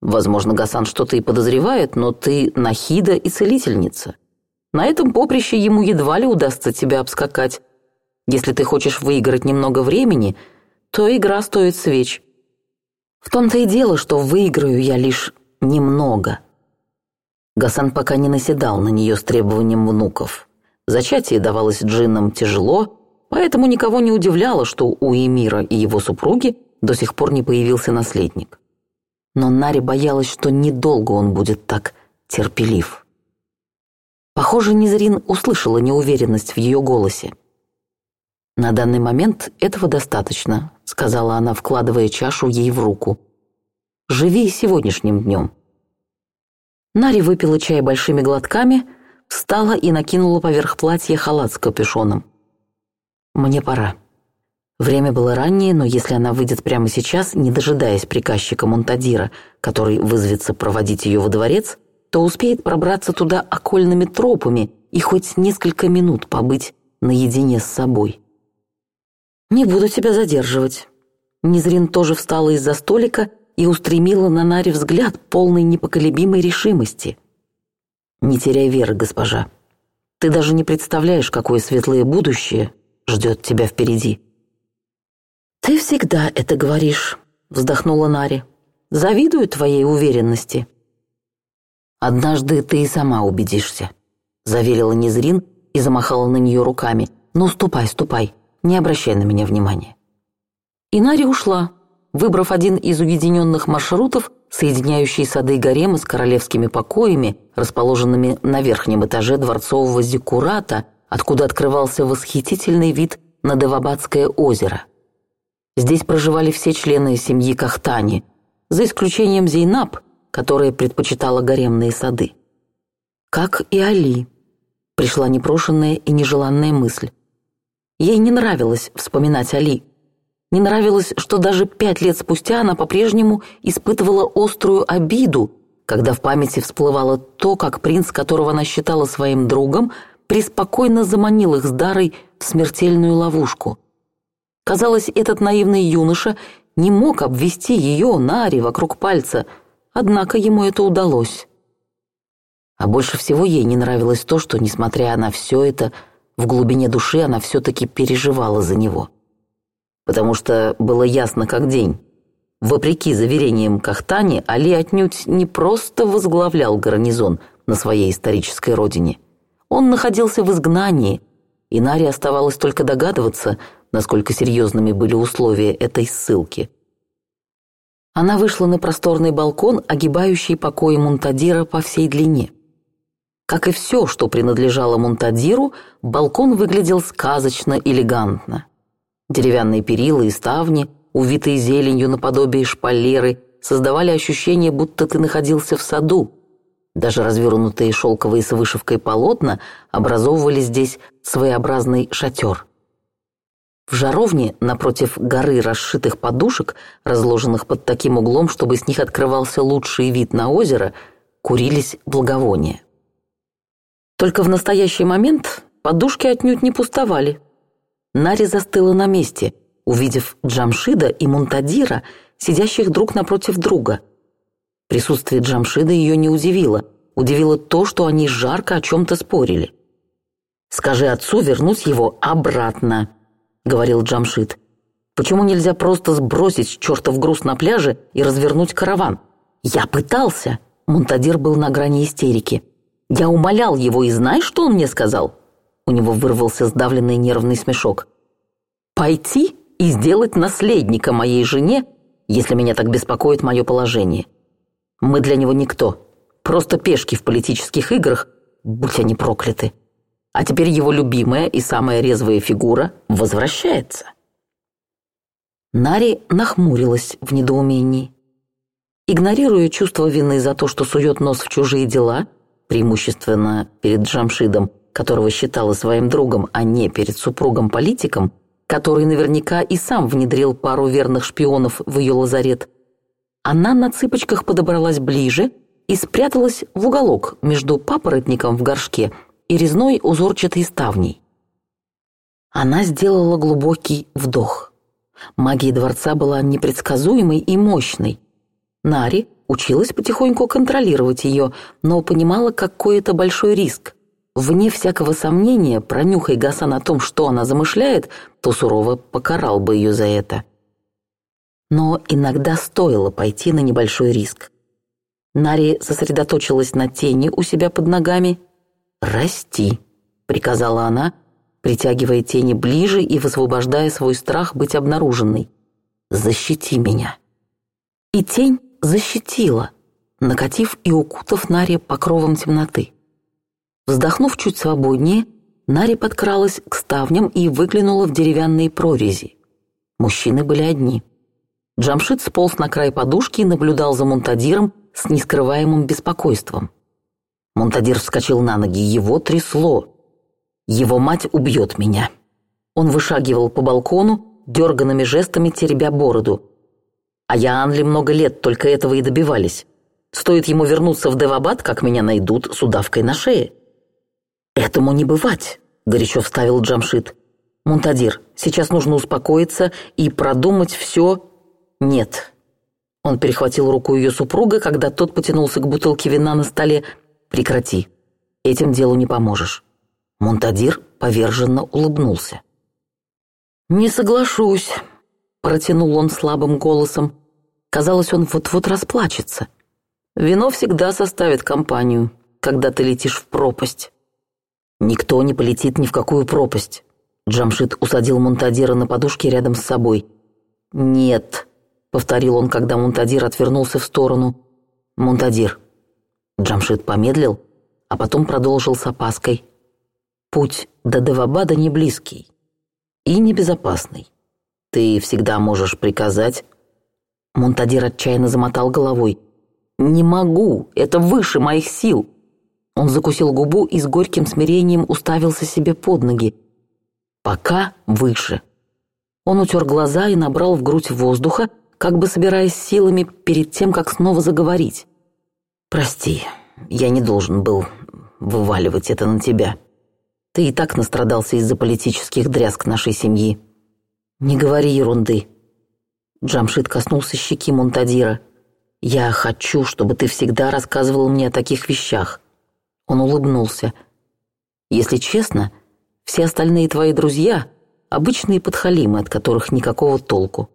«Возможно, Гасан что-то и подозревает, но ты нахида и целительница. На этом поприще ему едва ли удастся тебя обскакать. Если ты хочешь выиграть немного времени, то игра стоит свеч. В том-то и дело, что выиграю я лишь немного». Гасан пока не наседал на нее с требованием внуков. Зачатие давалось джиннам тяжело, поэтому никого не удивляло, что у Эмира и его супруги – до сих пор не появился наследник. Но Нари боялась, что недолго он будет так терпелив. Похоже, Низрин услышала неуверенность в ее голосе. «На данный момент этого достаточно», — сказала она, вкладывая чашу ей в руку. «Живи сегодняшним днем». Нари выпила чай большими глотками, встала и накинула поверх платья халат с капюшоном. «Мне пора». Время было раннее, но если она выйдет прямо сейчас, не дожидаясь приказчика Монтадира, который вызовется проводить ее во дворец, то успеет пробраться туда окольными тропами и хоть несколько минут побыть наедине с собой. «Не буду тебя задерживать». Низрин тоже встала из-за столика и устремила на Наре взгляд полной непоколебимой решимости. «Не теряй веры, госпожа. Ты даже не представляешь, какое светлое будущее ждет тебя впереди». «Ты всегда это говоришь», — вздохнула Нари. «Завидую твоей уверенности». «Однажды ты и сама убедишься», — заверила Незрин и замахала на нее руками. «Ну, ступай, ступай, не обращай на меня внимания». И Нари ушла, выбрав один из уединенных маршрутов, соединяющий сады гарема с королевскими покоями, расположенными на верхнем этаже дворцового зиккурата, откуда открывался восхитительный вид на Девабадское озеро – Здесь проживали все члены семьи Кахтани, за исключением Зейнаб, которая предпочитала гаремные сады. Как и Али, пришла непрошенная и нежеланная мысль. Ей не нравилось вспоминать Али. Не нравилось, что даже пять лет спустя она по-прежнему испытывала острую обиду, когда в памяти всплывало то, как принц, которого она считала своим другом, преспокойно заманил их с Дарой в смертельную ловушку – Казалось, этот наивный юноша не мог обвести ее Нари вокруг пальца, однако ему это удалось. А больше всего ей не нравилось то, что, несмотря на все это, в глубине души она все-таки переживала за него. Потому что было ясно как день. Вопреки заверениям Кахтани, Али отнюдь не просто возглавлял гарнизон на своей исторической родине. Он находился в изгнании, и Нари оставалось только догадываться – насколько серьезными были условия этой ссылки. Она вышла на просторный балкон, огибающий покои Монтадира по всей длине. Как и все, что принадлежало Монтадиру, балкон выглядел сказочно элегантно. Деревянные перила и ставни, увитые зеленью наподобие шпалеры, создавали ощущение, будто ты находился в саду. Даже развернутые шелковые с вышивкой полотна образовывали здесь своеобразный шатер. В жаровне, напротив горы расшитых подушек, разложенных под таким углом, чтобы с них открывался лучший вид на озеро, курились благовония. Только в настоящий момент подушки отнюдь не пустовали. Нари застыла на месте, увидев Джамшида и Мунтадира, сидящих друг напротив друга. Присутствие Джамшида ее не удивило. Удивило то, что они жарко о чем-то спорили. «Скажи отцу вернуть его обратно», говорил Джамшит. «Почему нельзя просто сбросить чертов груз на пляже и развернуть караван?» «Я пытался!» Монтадир был на грани истерики. «Я умолял его, и знаешь, что он мне сказал?» У него вырвался сдавленный нервный смешок. «Пойти и сделать наследника моей жене, если меня так беспокоит мое положение. Мы для него никто, просто пешки в политических играх, будь они прокляты». А теперь его любимая и самая резвая фигура возвращается. Нари нахмурилась в недоумении. Игнорируя чувство вины за то, что сует нос в чужие дела, преимущественно перед Джамшидом, которого считала своим другом, а не перед супругом-политиком, который наверняка и сам внедрил пару верных шпионов в ее лазарет, она на цыпочках подобралась ближе и спряталась в уголок между папоротником в горшке – и резной узорчатой ставней. Она сделала глубокий вдох. Магия дворца была непредсказуемой и мощной. Нари училась потихоньку контролировать ее, но понимала какой-то большой риск. Вне всякого сомнения, пронюхай Гасан о том, что она замышляет, то сурово покарал бы ее за это. Но иногда стоило пойти на небольшой риск. Нари сосредоточилась на тени у себя под ногами «Расти», — приказала она, притягивая тени ближе и высвобождая свой страх быть обнаруженной. «Защити меня». И тень защитила, накатив и укутав Наре покровом темноты. Вздохнув чуть свободнее, Наре подкралась к ставням и выглянула в деревянные прорези. Мужчины были одни. Джамшит сполз на край подушки и наблюдал за Мунтадиром с нескрываемым беспокойством. Монтадир вскочил на ноги, его трясло. «Его мать убьет меня». Он вышагивал по балкону, дерганными жестами теребя бороду. А я Анли много лет только этого и добивались. Стоит ему вернуться в Девабад, как меня найдут с удавкой на шее. «Этому не бывать», — горячо вставил Джамшит. Монтадир, сейчас нужно успокоиться и продумать все...» «Нет». Он перехватил руку ее супруга, когда тот потянулся к бутылке вина на столе, — Прекрати. Этим делу не поможешь». Монтадир поверженно улыбнулся. «Не соглашусь», — протянул он слабым голосом. Казалось, он вот-вот расплачется. «Вино всегда составит компанию, когда ты летишь в пропасть». «Никто не полетит ни в какую пропасть», — Джамшит усадил Монтадира на подушке рядом с собой. «Нет», — повторил он, когда Монтадир отвернулся в сторону. «Монтадир, Джамшит помедлил, а потом продолжил с опаской. «Путь до Девабада не близкий и небезопасный. Ты всегда можешь приказать...» Монтадир отчаянно замотал головой. «Не могу, это выше моих сил!» Он закусил губу и с горьким смирением уставился себе под ноги. «Пока выше!» Он утер глаза и набрал в грудь воздуха, как бы собираясь силами перед тем, как снова заговорить. «Прости, я не должен был вываливать это на тебя. Ты и так настрадался из-за политических дрязг нашей семьи. Не говори ерунды». Джамшит коснулся щеки Монтадира. «Я хочу, чтобы ты всегда рассказывал мне о таких вещах». Он улыбнулся. «Если честно, все остальные твои друзья — обычные подхалимы, от которых никакого толку».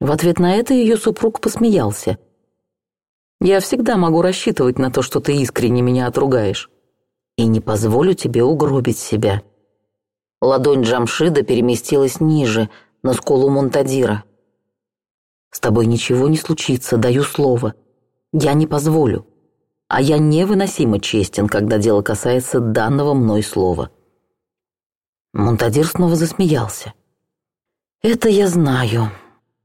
В ответ на это ее супруг посмеялся – я всегда могу рассчитывать на то, что ты искренне меня отругаешь. И не позволю тебе угробить себя». Ладонь Джамшида переместилась ниже, на скулу Монтадира. «С тобой ничего не случится, даю слово. Я не позволю. А я невыносимо честен, когда дело касается данного мной слова». Монтадир снова засмеялся. «Это я знаю».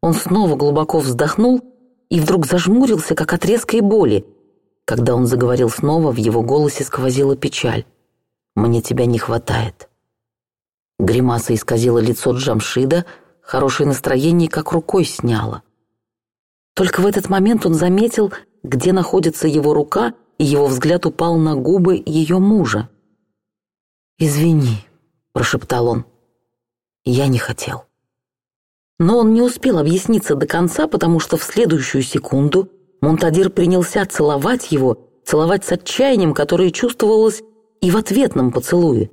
Он снова глубоко вздохнул и вдруг зажмурился, как от резкой боли. Когда он заговорил снова, в его голосе сквозила печаль. «Мне тебя не хватает». Гримаса исказила лицо Джамшида, хорошее настроение как рукой сняло. Только в этот момент он заметил, где находится его рука, и его взгляд упал на губы ее мужа. «Извини», — прошептал он, — «я не хотел». Но он не успел объясниться до конца, потому что в следующую секунду Монтадир принялся целовать его, целовать с отчаянием, которое чувствовалось и в ответном поцелуе.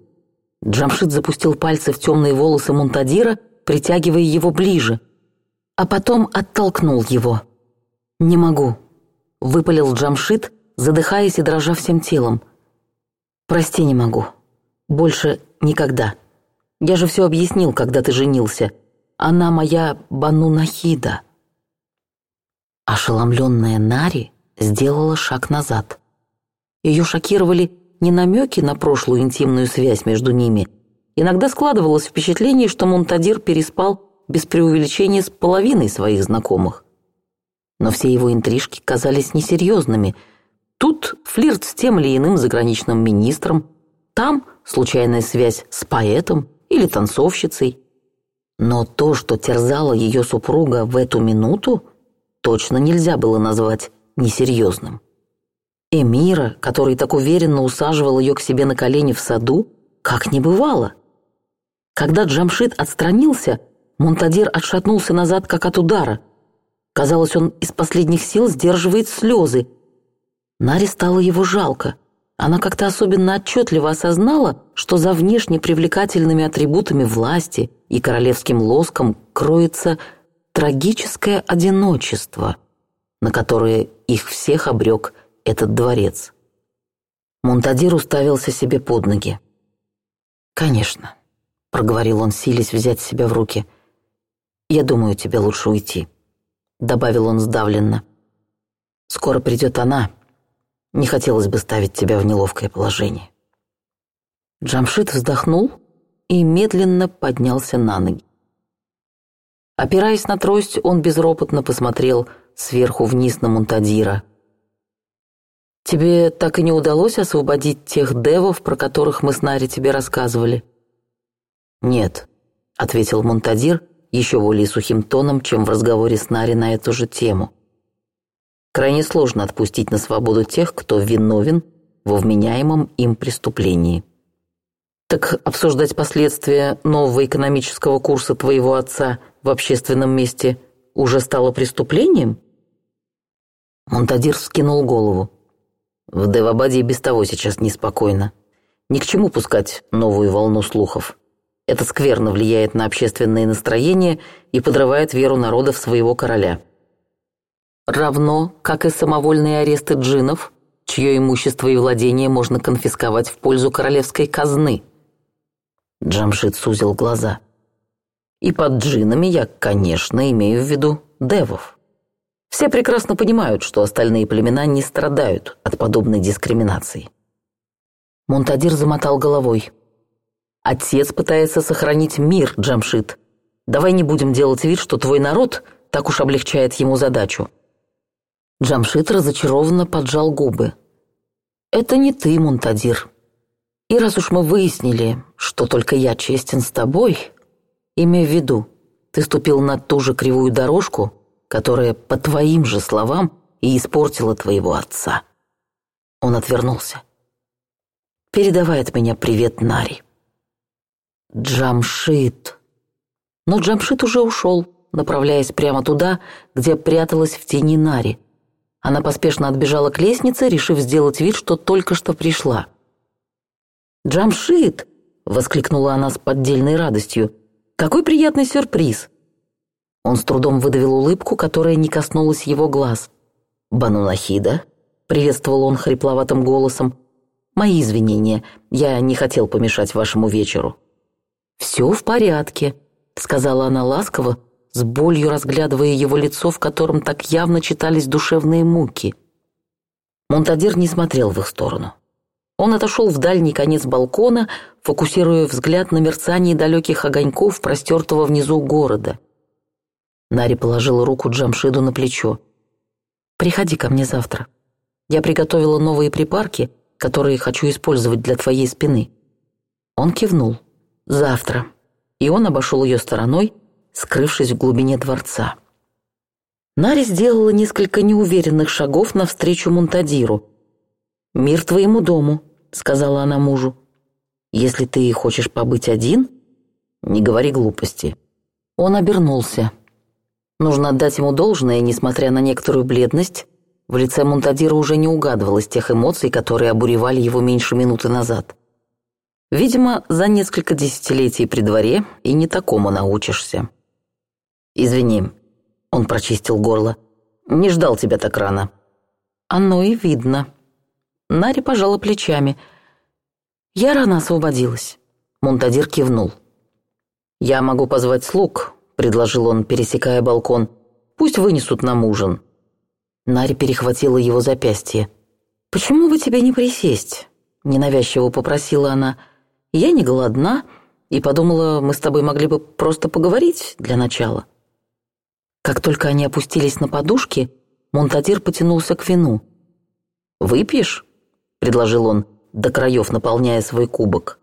Джамшит запустил пальцы в темные волосы Монтадира, притягивая его ближе, а потом оттолкнул его. «Не могу», — выпалил Джамшит, задыхаясь и дрожа всем телом. «Прости, не могу. Больше никогда. Я же все объяснил, когда ты женился». Она моя Банунахида. Ошеломленная Нари сделала шаг назад. Ее шокировали не намеки на прошлую интимную связь между ними. Иногда складывалось впечатление, что Монтадир переспал без преувеличения с половиной своих знакомых. Но все его интрижки казались несерьезными. Тут флирт с тем или иным заграничным министром, там случайная связь с поэтом или танцовщицей. Но то, что терзало ее супруга в эту минуту, точно нельзя было назвать несерьезным. Эмира, который так уверенно усаживал ее к себе на колени в саду, как не бывало. Когда Джамшит отстранился, Монтадир отшатнулся назад, как от удара. Казалось, он из последних сил сдерживает слезы. Наре стало его жалко — она как-то особенно отчетливо осознала, что за внешне привлекательными атрибутами власти и королевским лоском кроется трагическое одиночество, на которое их всех обрек этот дворец. Монтадир уставился себе под ноги. «Конечно», — проговорил он, силясь взять себя в руки. «Я думаю, тебе лучше уйти», — добавил он сдавленно. «Скоро придет она, не хотелось бы ставить тебя в неловкое положение». Джамшит вздохнул и медленно поднялся на ноги. Опираясь на трость, он безропотно посмотрел сверху вниз на Мунтадира. «Тебе так и не удалось освободить тех девов, про которых мы с Нари тебе рассказывали?» «Нет», — ответил Мунтадир еще более сухим тоном, чем в разговоре с Нари на эту же тему. Крайне сложно отпустить на свободу тех, кто виновен во вменяемом им преступлении. Так обсуждать последствия нового экономического курса твоего отца в общественном месте уже стало преступлением? Монтадир вскинул голову. В Девабаде и без того сейчас неспокойно. Ни к чему пускать новую волну слухов. Это скверно влияет на общественное настроение и подрывает веру народа в своего короля равно как и самовольные аресты джинов, чье имущество и владение можно конфисковать в пользу королевской казны. Джамшит сузил глаза. И под джинами я, конечно, имею в виду девов. Все прекрасно понимают, что остальные племена не страдают от подобной дискриминации. Монтадир замотал головой. «Отец пытается сохранить мир, Джамшит. Давай не будем делать вид, что твой народ так уж облегчает ему задачу. Джамшит разочарованно поджал губы. «Это не ты, Мунтадир. И раз уж мы выяснили, что только я честен с тобой, имей в виду, ты ступил на ту же кривую дорожку, которая, по твоим же словам, и испортила твоего отца». Он отвернулся. «Передавай от меня привет Нари». «Джамшит». Но Джамшит уже ушел, направляясь прямо туда, где пряталась в тени Нари – она поспешно отбежала к лестнице, решив сделать вид, что только что пришла. «Джамшит!» — воскликнула она с поддельной радостью. «Какой приятный сюрприз!» Он с трудом выдавил улыбку, которая не коснулась его глаз. «Банунахида?» — приветствовал он хрипловатым голосом. «Мои извинения, я не хотел помешать вашему вечеру». «Все в порядке», — сказала она ласково, с болью разглядывая его лицо, в котором так явно читались душевные муки. Монтадир не смотрел в их сторону. Он отошел в дальний конец балкона, фокусируя взгляд на мерцание далеких огоньков, простертого внизу города. Нари положила руку Джамшиду на плечо. «Приходи ко мне завтра. Я приготовила новые припарки, которые хочу использовать для твоей спины». Он кивнул. «Завтра». И он обошел ее стороной, скрывшись в глубине дворца. Нари сделала несколько неуверенных шагов навстречу Монтадиру. «Мир твоему дому», — сказала она мужу. «Если ты хочешь побыть один, не говори глупости». Он обернулся. Нужно отдать ему должное, несмотря на некоторую бледность, в лице Монтадира уже не угадывалось тех эмоций, которые обуревали его меньше минуты назад. Видимо, за несколько десятилетий при дворе и не такому научишься. «Извини». Он прочистил горло. «Не ждал тебя так рано». «Оно и видно». Нари пожала плечами. «Я рано освободилась». Мунтадир кивнул. «Я могу позвать слуг», — предложил он, пересекая балкон. «Пусть вынесут нам ужин». Нари перехватила его запястье. «Почему бы тебе не присесть?» — ненавязчиво попросила она. «Я не голодна» и подумала, мы с тобой могли бы просто поговорить для начала. Как только они опустились на подушки, Монтадир потянулся к вину. «Выпьешь?» – предложил он, до краев наполняя свой кубок.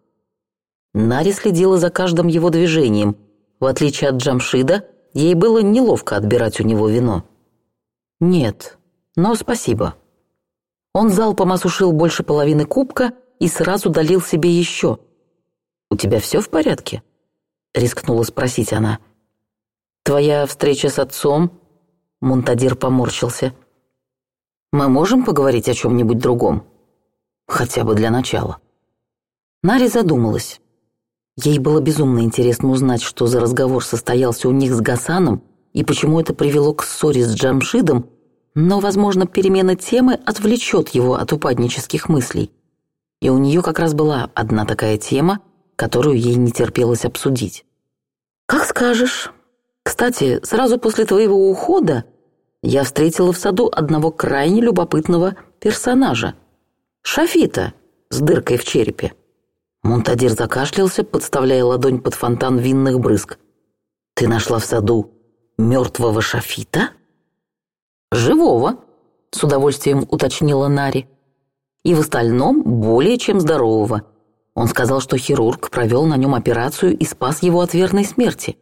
Нари следила за каждым его движением. В отличие от Джамшида, ей было неловко отбирать у него вино. «Нет, но спасибо». Он залпом осушил больше половины кубка и сразу долил себе еще. «У тебя все в порядке?» — рискнула спросить она. «Твоя встреча с отцом?» Мунтадир поморщился. «Мы можем поговорить о чем-нибудь другом? Хотя бы для начала». Нари задумалась. Ей было безумно интересно узнать, что за разговор состоялся у них с Гасаном и почему это привело к ссоре с Джамшидом, но, возможно, перемена темы отвлечет его от упаднических мыслей. И у нее как раз была одна такая тема, которую ей не терпелось обсудить. «Как скажешь», кстати, сразу после твоего ухода я встретила в саду одного крайне любопытного персонажа. Шафита с дыркой в черепе. Мунтадир закашлялся, подставляя ладонь под фонтан винных брызг. «Ты нашла в саду мертвого Шафита?» «Живого», — с удовольствием уточнила Нари. «И в остальном более чем здорового». Он сказал, что хирург провел на нем операцию и спас его от верной смерти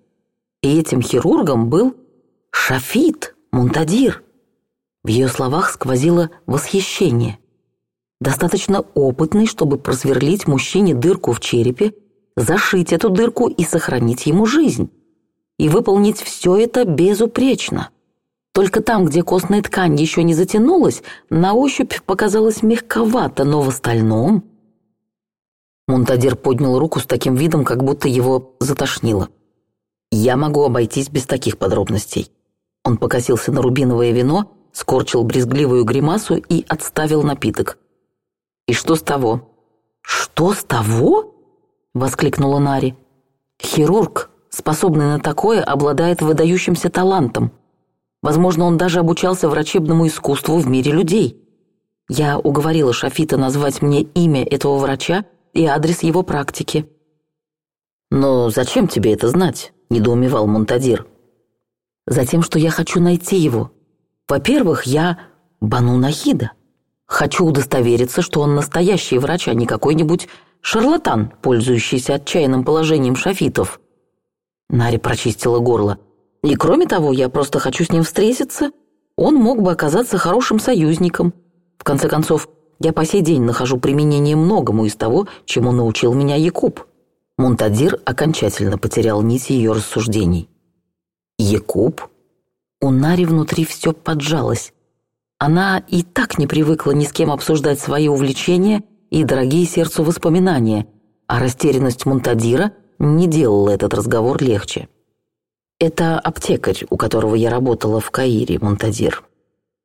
и этим хирургом был Шафит Мунтадир. В ее словах сквозило восхищение. Достаточно опытный, чтобы просверлить мужчине дырку в черепе, зашить эту дырку и сохранить ему жизнь. И выполнить все это безупречно. Только там, где костная ткань еще не затянулась, на ощупь показалось мягковато, но в остальном... Мунтадир поднял руку с таким видом, как будто его затошнило. Я могу обойтись без таких подробностей». Он покосился на рубиновое вино, скорчил брезгливую гримасу и отставил напиток. «И что с того?» «Что с того?» — воскликнула Нари. «Хирург, способный на такое, обладает выдающимся талантом. Возможно, он даже обучался врачебному искусству в мире людей. Я уговорила Шафита назвать мне имя этого врача и адрес его практики». «Но зачем тебе это знать?» недоумевал Монтадир. «Затем, что я хочу найти его. Во-первых, я Бану Нахида. Хочу удостовериться, что он настоящий врач, а не какой-нибудь шарлатан, пользующийся отчаянным положением шафитов». Нари прочистила горло. «И кроме того, я просто хочу с ним встретиться. Он мог бы оказаться хорошим союзником. В конце концов, я по сей день нахожу применение многому из того, чему научил меня Якуб». Мунтадир окончательно потерял нить ее рассуждений. «Якуб?» У Нари внутри все поджалось. Она и так не привыкла ни с кем обсуждать свои увлечения и дорогие сердцу воспоминания, а растерянность Мунтадира не делала этот разговор легче. «Это аптекарь, у которого я работала в Каире, Мунтадир.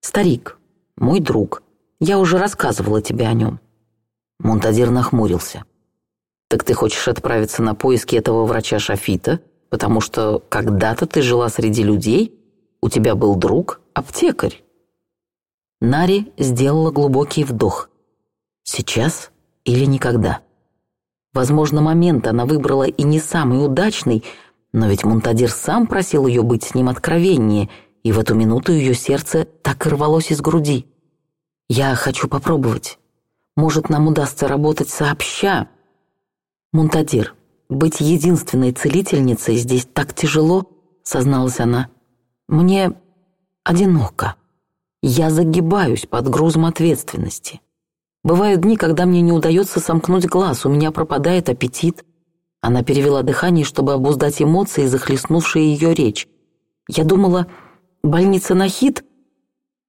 Старик, мой друг. Я уже рассказывала тебе о нем». Мунтадир нахмурился. Так ты хочешь отправиться на поиски этого врача Шафита, потому что когда-то ты жила среди людей, у тебя был друг, аптекарь. Нари сделала глубокий вдох. Сейчас или никогда. Возможно, момент она выбрала и не самый удачный, но ведь Мунтадир сам просил ее быть с ним откровеннее, и в эту минуту ее сердце так рвалось из груди. «Я хочу попробовать. Может, нам удастся работать сообща», Мунтадир, быть единственной целительницей здесь так тяжело, созналась она. Мне одиноко. Я загибаюсь под грузом ответственности. Бывают дни, когда мне не удается сомкнуть глаз, у меня пропадает аппетит. Она перевела дыхание, чтобы обуздать эмоции, захлестнувшие ее речь. Я думала, больница на хит?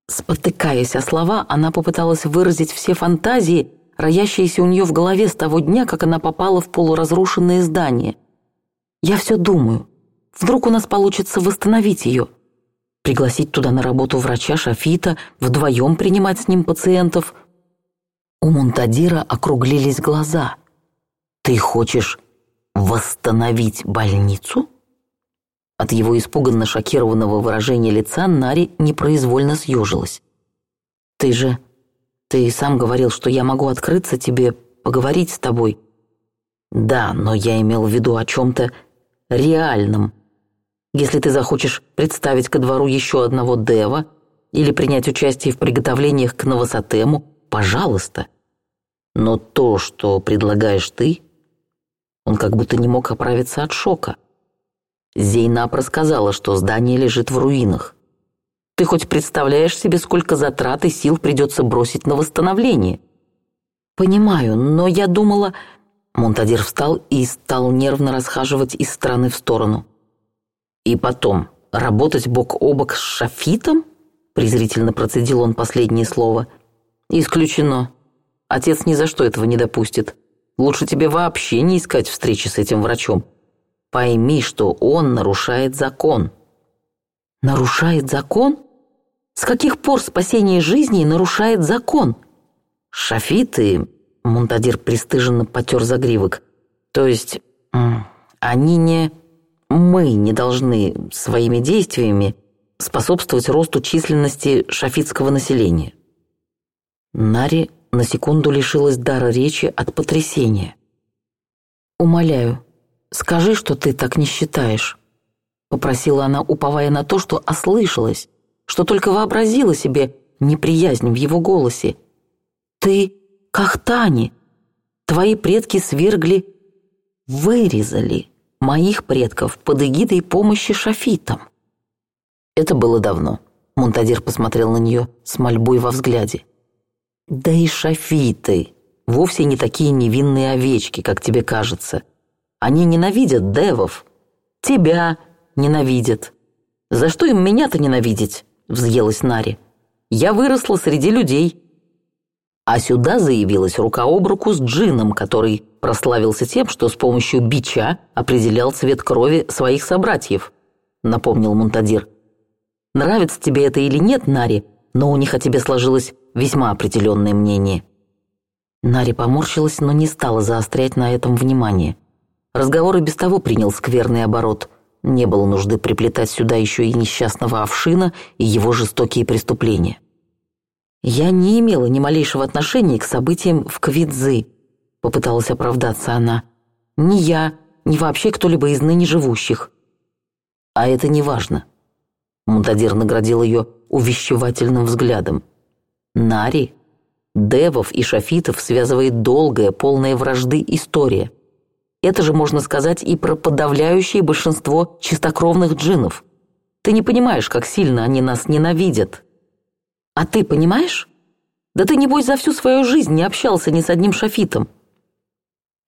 Спотыкаясь о слова, она попыталась выразить все фантазии, роящиеся у нее в голове с того дня, как она попала в полуразрушенное здание. Я все думаю. Вдруг у нас получится восстановить ее. Пригласить туда на работу врача Шафита, вдвоем принимать с ним пациентов. У Монтадира округлились глаза. «Ты хочешь восстановить больницу?» От его испуганно шокированного выражения лица Нари непроизвольно съежилась. «Ты же ты сам говорил, что я могу открыться тебе, поговорить с тобой. Да, но я имел в виду о чем-то реальном. Если ты захочешь представить ко двору еще одного Дева или принять участие в приготовлениях к Новосатему, пожалуйста. Но то, что предлагаешь ты... Он как будто не мог оправиться от шока. Зейнап рассказала, что здание лежит в руинах. Ты хоть представляешь себе, сколько затрат и сил придется бросить на восстановление?» «Понимаю, но я думала...» Монтадир встал и стал нервно расхаживать из стороны в сторону. «И потом, работать бок о бок с Шафитом?» презрительно процедил он последнее слово. «Исключено. Отец ни за что этого не допустит. Лучше тебе вообще не искать встречи с этим врачом. Пойми, что он нарушает закон». «Нарушает закон?» С каких пор спасение жизни нарушает закон? Шафиты, мунтадир пристыженно потер загривок. То есть они не... Мы не должны своими действиями способствовать росту численности шафитского населения. Нари на секунду лишилась дара речи от потрясения. «Умоляю, скажи, что ты так не считаешь», — попросила она, уповая на то, что ослышалась что только вообразила себе неприязнь в его голосе. «Ты Кахтани! Твои предки свергли, вырезали моих предков под эгидой помощи шафитам!» Это было давно. Мунтадир посмотрел на нее с мольбой во взгляде. «Да и шафиты! Вовсе не такие невинные овечки, как тебе кажется. Они ненавидят девов. Тебя ненавидят. За что им меня-то ненавидеть?» взъелась Нари. «Я выросла среди людей». А сюда заявилась рука об руку с джином, который прославился тем, что с помощью бича определял цвет крови своих собратьев, напомнил Мунтадир. «Нравится тебе это или нет, Нари, но у них о тебе сложилось весьма определенное мнение». Нари поморщилась, но не стала заострять на этом внимание. Разговор и без того принял скверный оборот – не было нужды приплетать сюда еще и несчастного овшина и его жестокие преступления. «Я не имела ни малейшего отношения к событиям в Квидзы», — попыталась оправдаться она. «Ни я, ни вообще кто-либо из ныне живущих». «А это не важно». Мунтадир наградил ее увещевательным взглядом. «Нари, Девов и Шафитов связывает долгая, полная вражды история. Это же можно сказать и про подавляющее большинство чистокровных джинов. Ты не понимаешь, как сильно они нас ненавидят. А ты понимаешь? Да ты, небось, за всю свою жизнь не общался ни с одним шафитом.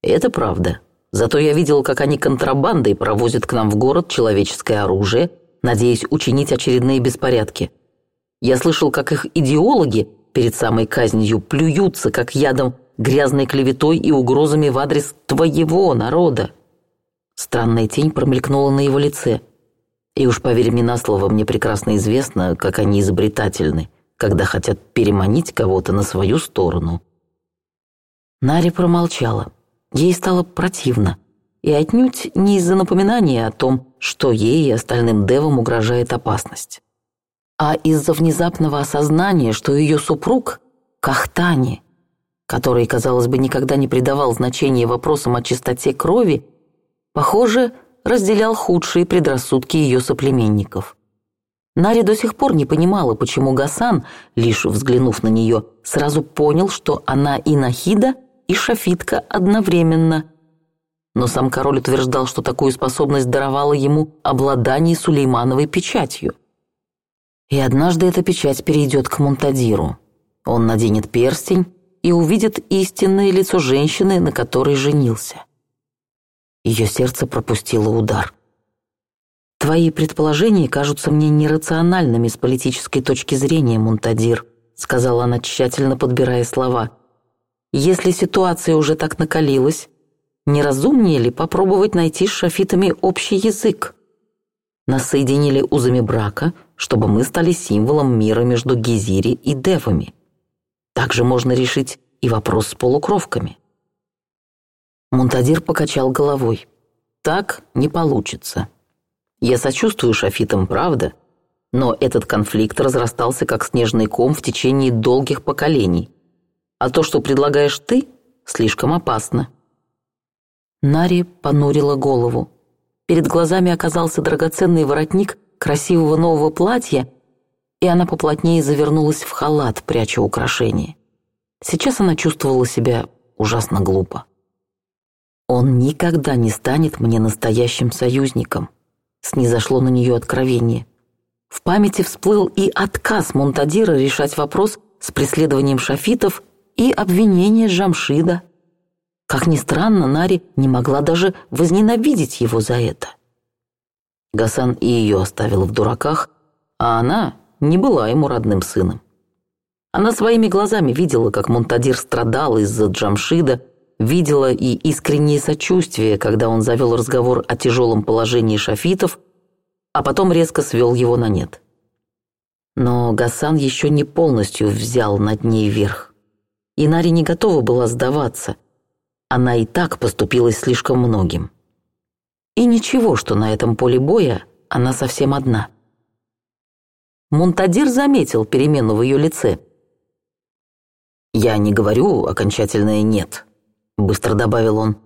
Это правда. Зато я видел, как они контрабандой провозят к нам в город человеческое оружие, надеясь учинить очередные беспорядки. Я слышал, как их идеологи перед самой казнью плюются, как ядом грязной клеветой и угрозами в адрес твоего народа. Странная тень промелькнула на его лице. И уж поверь мне на слово, мне прекрасно известно, как они изобретательны, когда хотят переманить кого-то на свою сторону. Нари промолчала. Ей стало противно. И отнюдь не из-за напоминания о том, что ей и остальным девам угрожает опасность, а из-за внезапного осознания, что ее супруг, Кахтани, который, казалось бы, никогда не придавал значения вопросам о чистоте крови, похоже, разделял худшие предрассудки ее соплеменников. Нари до сих пор не понимала, почему Гасан, лишь взглянув на нее, сразу понял, что она и Нахида, и Шафитка одновременно. Но сам король утверждал, что такую способность даровала ему обладание Сулеймановой печатью. И однажды эта печать перейдет к Мунтадиру. Он наденет перстень, и увидит истинное лицо женщины, на которой женился. Ее сердце пропустило удар. «Твои предположения кажутся мне нерациональными с политической точки зрения, Мунтадир», сказала она, тщательно подбирая слова. «Если ситуация уже так накалилась, неразумнее ли попробовать найти с шафитами общий язык? Нас соединили узами брака, чтобы мы стали символом мира между Гизири и Девами. Также можно решить и вопрос с полукровками. Мунтадир покачал головой. Так не получится. Я сочувствую шафитам, правда, но этот конфликт разрастался как снежный ком в течение долгих поколений. А то, что предлагаешь ты, слишком опасно. Нари понурила голову. Перед глазами оказался драгоценный воротник красивого нового платья, и она поплотнее завернулась в халат, пряча украшение. Сейчас она чувствовала себя ужасно глупо. «Он никогда не станет мне настоящим союзником», — снизошло на нее откровение. В памяти всплыл и отказ Монтадира решать вопрос с преследованием шафитов и обвинение Джамшида. Как ни странно, Нари не могла даже возненавидеть его за это. Гасан и ее оставил в дураках, а она, не была ему родным сыном. Она своими глазами видела, как Монтадир страдал из-за Джамшида, видела и искреннее сочувствие, когда он завел разговор о тяжелом положении шафитов, а потом резко свел его на нет. Но Гасан еще не полностью взял над ней верх. Инари не готова была сдаваться. Она и так поступилась слишком многим. И ничего, что на этом поле боя она совсем одна. Мунтадир заметил перемену в ее лице. «Я не говорю окончательное «нет», — быстро добавил он.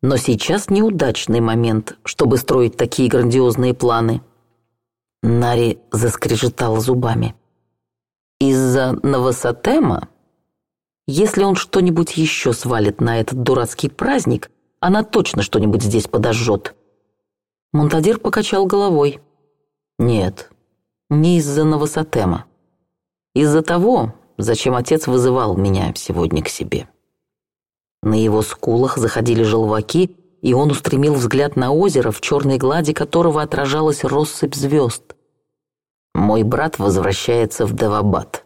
«Но сейчас неудачный момент, чтобы строить такие грандиозные планы». Нари заскрежетала зубами. «Из-за новосатема? Если он что-нибудь еще свалит на этот дурацкий праздник, она точно что-нибудь здесь подожжет». Монтадир покачал головой. «Нет, не из-за новосатема. Из-за того, зачем отец вызывал меня сегодня к себе. На его скулах заходили желваки, и он устремил взгляд на озеро, в черной глади которого отражалась россыпь звезд. «Мой брат возвращается в Давабад»,